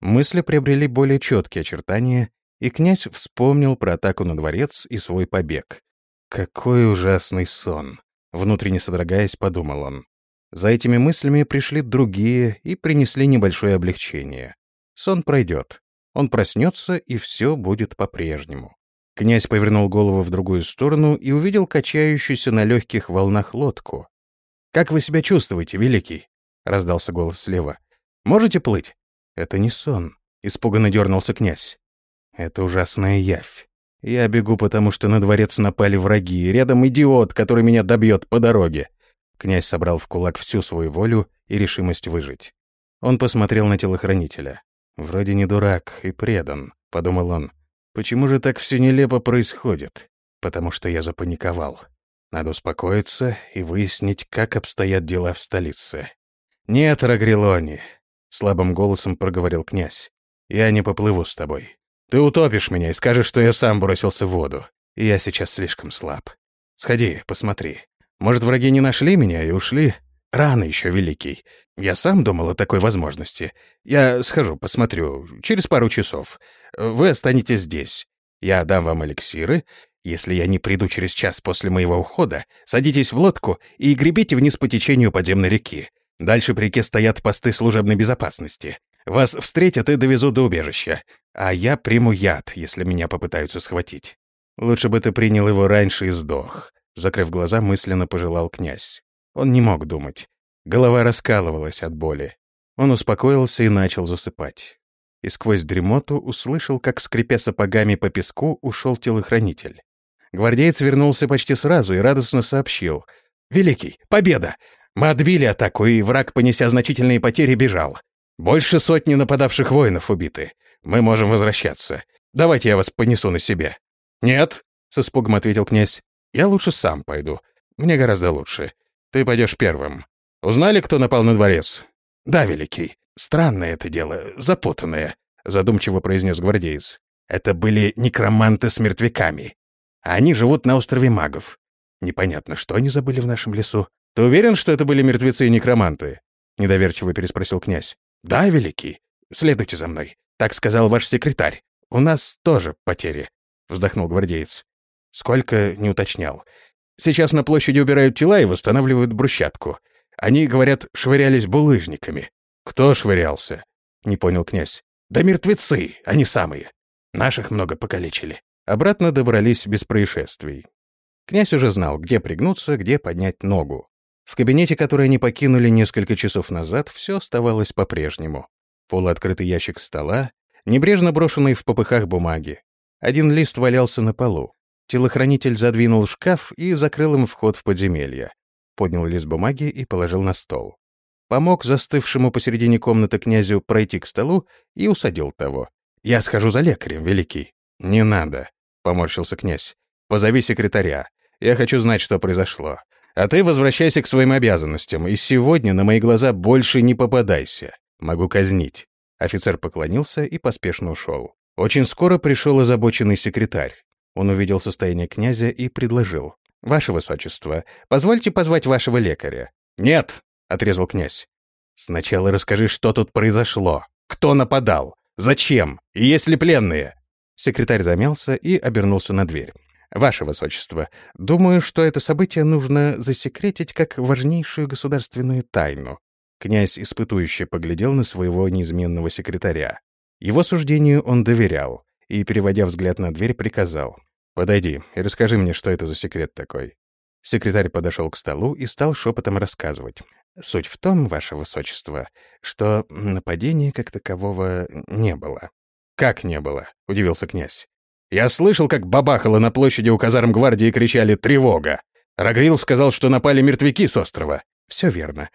Мысли приобрели более четкие очертания, и князь вспомнил про атаку на дворец и свой побег. «Какой ужасный сон!» — внутренне содрогаясь, подумал он. За этими мыслями пришли другие и принесли небольшое облегчение. Сон пройдет. Он проснется, и все будет по-прежнему. Князь повернул голову в другую сторону и увидел качающуюся на легких волнах лодку. «Как вы себя чувствуете, Великий?» — раздался голос слева. «Можете плыть?» «Это не сон», — испуганно дернулся князь. «Это ужасная явь. Я бегу, потому что на дворец напали враги, и рядом идиот, который меня добьет по дороге». Князь собрал в кулак всю свою волю и решимость выжить. Он посмотрел на телохранителя. «Вроде не дурак и предан», — подумал он. «Почему же так все нелепо происходит? Потому что я запаниковал. Надо успокоиться и выяснить, как обстоят дела в столице». «Нет, Рагрилони, слабым голосом проговорил князь. «Я не поплыву с тобой. Ты утопишь меня и скажешь, что я сам бросился в воду. Я сейчас слишком слаб. Сходи, посмотри. Может, враги не нашли меня и ушли? Рано еще, Великий. Я сам думал о такой возможности. Я схожу, посмотрю. Через пару часов. Вы останетесь здесь. Я дам вам эликсиры. Если я не приду через час после моего ухода, садитесь в лодку и гребите вниз по течению подземной реки. Дальше при реке стоят посты служебной безопасности. Вас встретят и довезут до убежища. А я приму яд, если меня попытаются схватить. Лучше бы ты принял его раньше и сдох. Закрыв глаза, мысленно пожелал князь. Он не мог думать. Голова раскалывалась от боли. Он успокоился и начал засыпать. И сквозь дремоту услышал, как, скрипя сапогами по песку, ушел телохранитель. Гвардеец вернулся почти сразу и радостно сообщил. «Великий! Победа! Мы отбили атаку, и враг, понеся значительные потери, бежал. Больше сотни нападавших воинов убиты. Мы можем возвращаться. Давайте я вас понесу на себе». «Нет», — с испугом ответил князь. «Я лучше сам пойду. Мне гораздо лучше. Ты пойдешь первым. Узнали, кто напал на дворец?» «Да, Великий. Странное это дело, запутанное», — задумчиво произнес гвардеец. «Это были некроманты с мертвяками. Они живут на острове магов. Непонятно, что они забыли в нашем лесу. «Ты уверен, что это были мертвецы и некроманты?» — недоверчиво переспросил князь. «Да, великий. Следуйте за мной. Так сказал ваш секретарь. У нас тоже потери», — вздохнул гвардеец. «Сколько?» — не уточнял. Сейчас на площади убирают тела и восстанавливают брусчатку. Они, говорят, швырялись булыжниками. Кто швырялся? Не понял князь. Да мертвецы, они самые. Наших много покалечили. Обратно добрались без происшествий. Князь уже знал, где пригнуться, где поднять ногу. В кабинете, который они покинули несколько часов назад, все оставалось по-прежнему. Полуоткрытый ящик стола, небрежно брошенный в попыхах бумаги. Один лист валялся на полу. Телохранитель задвинул шкаф и закрыл им вход в подземелье. Поднял лист бумаги и положил на стол. Помог застывшему посередине комнаты князю пройти к столу и усадил того. «Я схожу за лекарем, великий». «Не надо», — поморщился князь. «Позови секретаря. Я хочу знать, что произошло. А ты возвращайся к своим обязанностям, и сегодня на мои глаза больше не попадайся. Могу казнить». Офицер поклонился и поспешно ушел. Очень скоро пришел озабоченный секретарь. Он увидел состояние князя и предложил. «Ваше высочество, позвольте позвать вашего лекаря». «Нет!» — отрезал князь. «Сначала расскажи, что тут произошло. Кто нападал? Зачем? И есть ли пленные?» Секретарь замялся и обернулся на дверь. «Ваше Высочество, думаю, что это событие нужно засекретить как важнейшую государственную тайну». Князь испытующе поглядел на своего неизменного секретаря. Его суждению он доверял и, переводя взгляд на дверь, приказал. «Подойди и расскажи мне, что это за секрет такой». Секретарь подошел к столу и стал шепотом рассказывать. «Суть в том, ваше высочество, что нападения как такового не было». «Как не было?» — удивился князь. «Я слышал, как бабахало на площади у казарм гвардии кричали «Тревога!». Рагрил сказал, что напали мертвяки с острова. Все верно.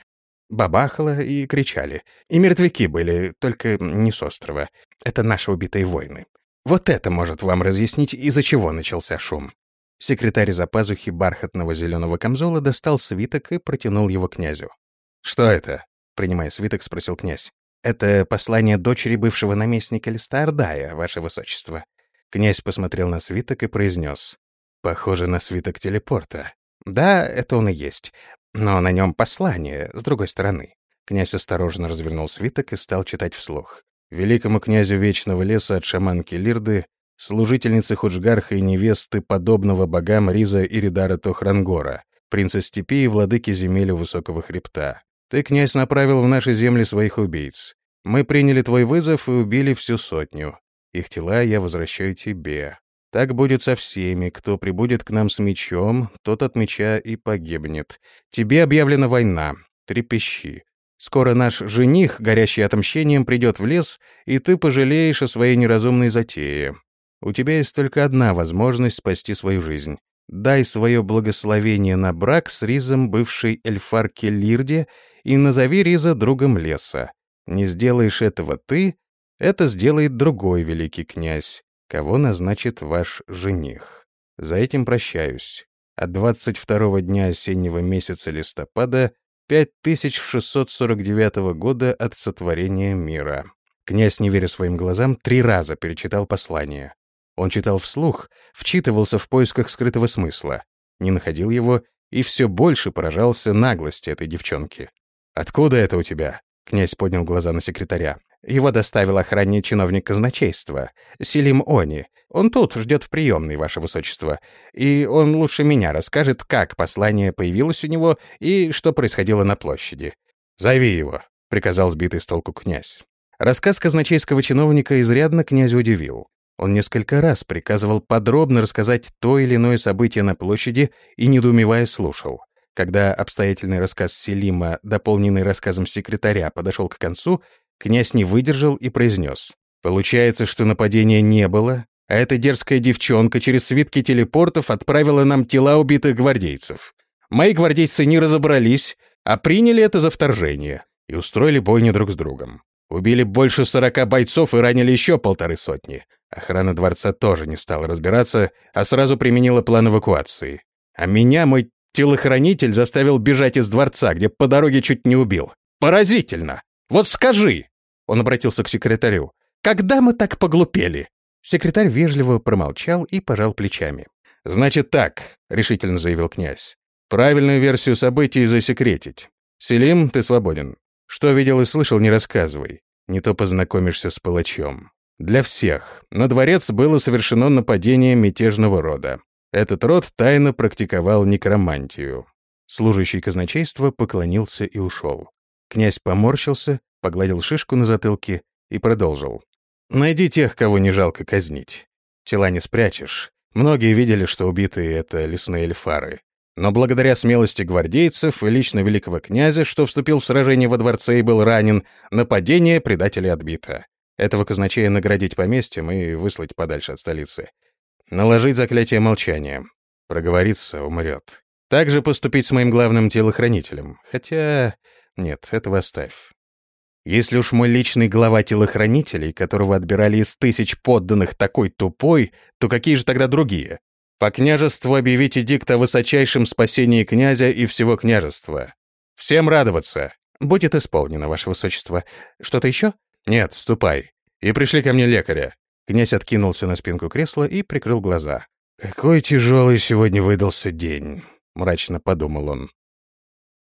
Бабахало и кричали. И мертвяки были, только не с острова. Это наши убитые воины. Вот это может вам разъяснить, из-за чего начался шум. Секретарь за пазухи бархатного зеленого камзола достал свиток и протянул его князю. «Что это?» — принимая свиток, спросил князь. «Это послание дочери бывшего наместника листа Ордая, ваше высочество». Князь посмотрел на свиток и произнес. «Похоже на свиток телепорта». «Да, это он и есть. Но на нем послание, с другой стороны». Князь осторожно развернул свиток и стал читать вслух. «Великому князю Вечного Леса от шаманки Лирды служительницы Худжгарха и невесты подобного богам Риза и Ридара Тохрангора, принца степи и владыки земель высокого хребта. Ты, князь, направил в наши земли своих убийц. Мы приняли твой вызов и убили всю сотню. Их тела я возвращаю тебе. Так будет со всеми, кто прибудет к нам с мечом, тот от меча и погибнет. Тебе объявлена война. Трепещи. Скоро наш жених, горящий отмщением, придет в лес, и ты пожалеешь о своей неразумной затее. У тебя есть только одна возможность спасти свою жизнь. Дай свое благословение на брак с Ризом бывшей эльфарки Лирде и назови Риза другом леса. Не сделаешь этого ты, это сделает другой великий князь, кого назначит ваш жених. За этим прощаюсь. От 22 дня осеннего месяца листопада 5649 года от сотворения мира. Князь, не веря своим глазам, три раза перечитал послание. Он читал вслух, вчитывался в поисках скрытого смысла, не находил его и все больше поражался наглости этой девчонки. «Откуда это у тебя?» Князь поднял глаза на секретаря. «Его доставил охранник чиновник казначейства, Селим Они. Он тут, ждет в приемной, ваше высочество. И он лучше меня расскажет, как послание появилось у него и что происходило на площади. Зови его», — приказал сбитый с толку князь. Рассказ казначейского чиновника изрядно князя удивил. Он несколько раз приказывал подробно рассказать то или иное событие на площади и, недоумевая, слушал. Когда обстоятельный рассказ Селима, дополненный рассказом секретаря, подошел к концу, князь не выдержал и произнес. «Получается, что нападения не было, а эта дерзкая девчонка через свитки телепортов отправила нам тела убитых гвардейцев. Мои гвардейцы не разобрались, а приняли это за вторжение и устроили бойню друг с другом. Убили больше сорока бойцов и ранили еще полторы сотни. Охрана дворца тоже не стала разбираться, а сразу применила план эвакуации. А меня мой телохранитель заставил бежать из дворца, где по дороге чуть не убил. Поразительно! Вот скажи!» Он обратился к секретарю. «Когда мы так поглупели?» Секретарь вежливо промолчал и пожал плечами. «Значит так», — решительно заявил князь. «Правильную версию событий засекретить. Селим, ты свободен. Что видел и слышал, не рассказывай. Не то познакомишься с палачом. Для всех. На дворец было совершено нападение мятежного рода. Этот род тайно практиковал некромантию. Служащий казначейства поклонился и ушел. Князь поморщился, погладил шишку на затылке и продолжил. «Найди тех, кого не жалко казнить. Тела не спрячешь. Многие видели, что убитые — это лесные эльфары. Но благодаря смелости гвардейцев и лично великого князя, что вступил в сражение во дворце и был ранен, нападение предателей отбито. Этого казначея наградить поместьем и выслать подальше от столицы. Наложить заклятие молчания. Проговорится — умрет. Также поступить с моим главным телохранителем. Хотя... Нет, этого оставь. Если уж мой личный глава телохранителей, которого отбирали из тысяч подданных, такой тупой, то какие же тогда другие? По княжеству объявите дикт о высочайшем спасении князя и всего княжества. Всем радоваться. Будет исполнено, ваше высочество. Что-то еще? Нет, ступай. И пришли ко мне лекаря. Князь откинулся на спинку кресла и прикрыл глаза. «Какой тяжелый сегодня выдался день», — мрачно подумал он.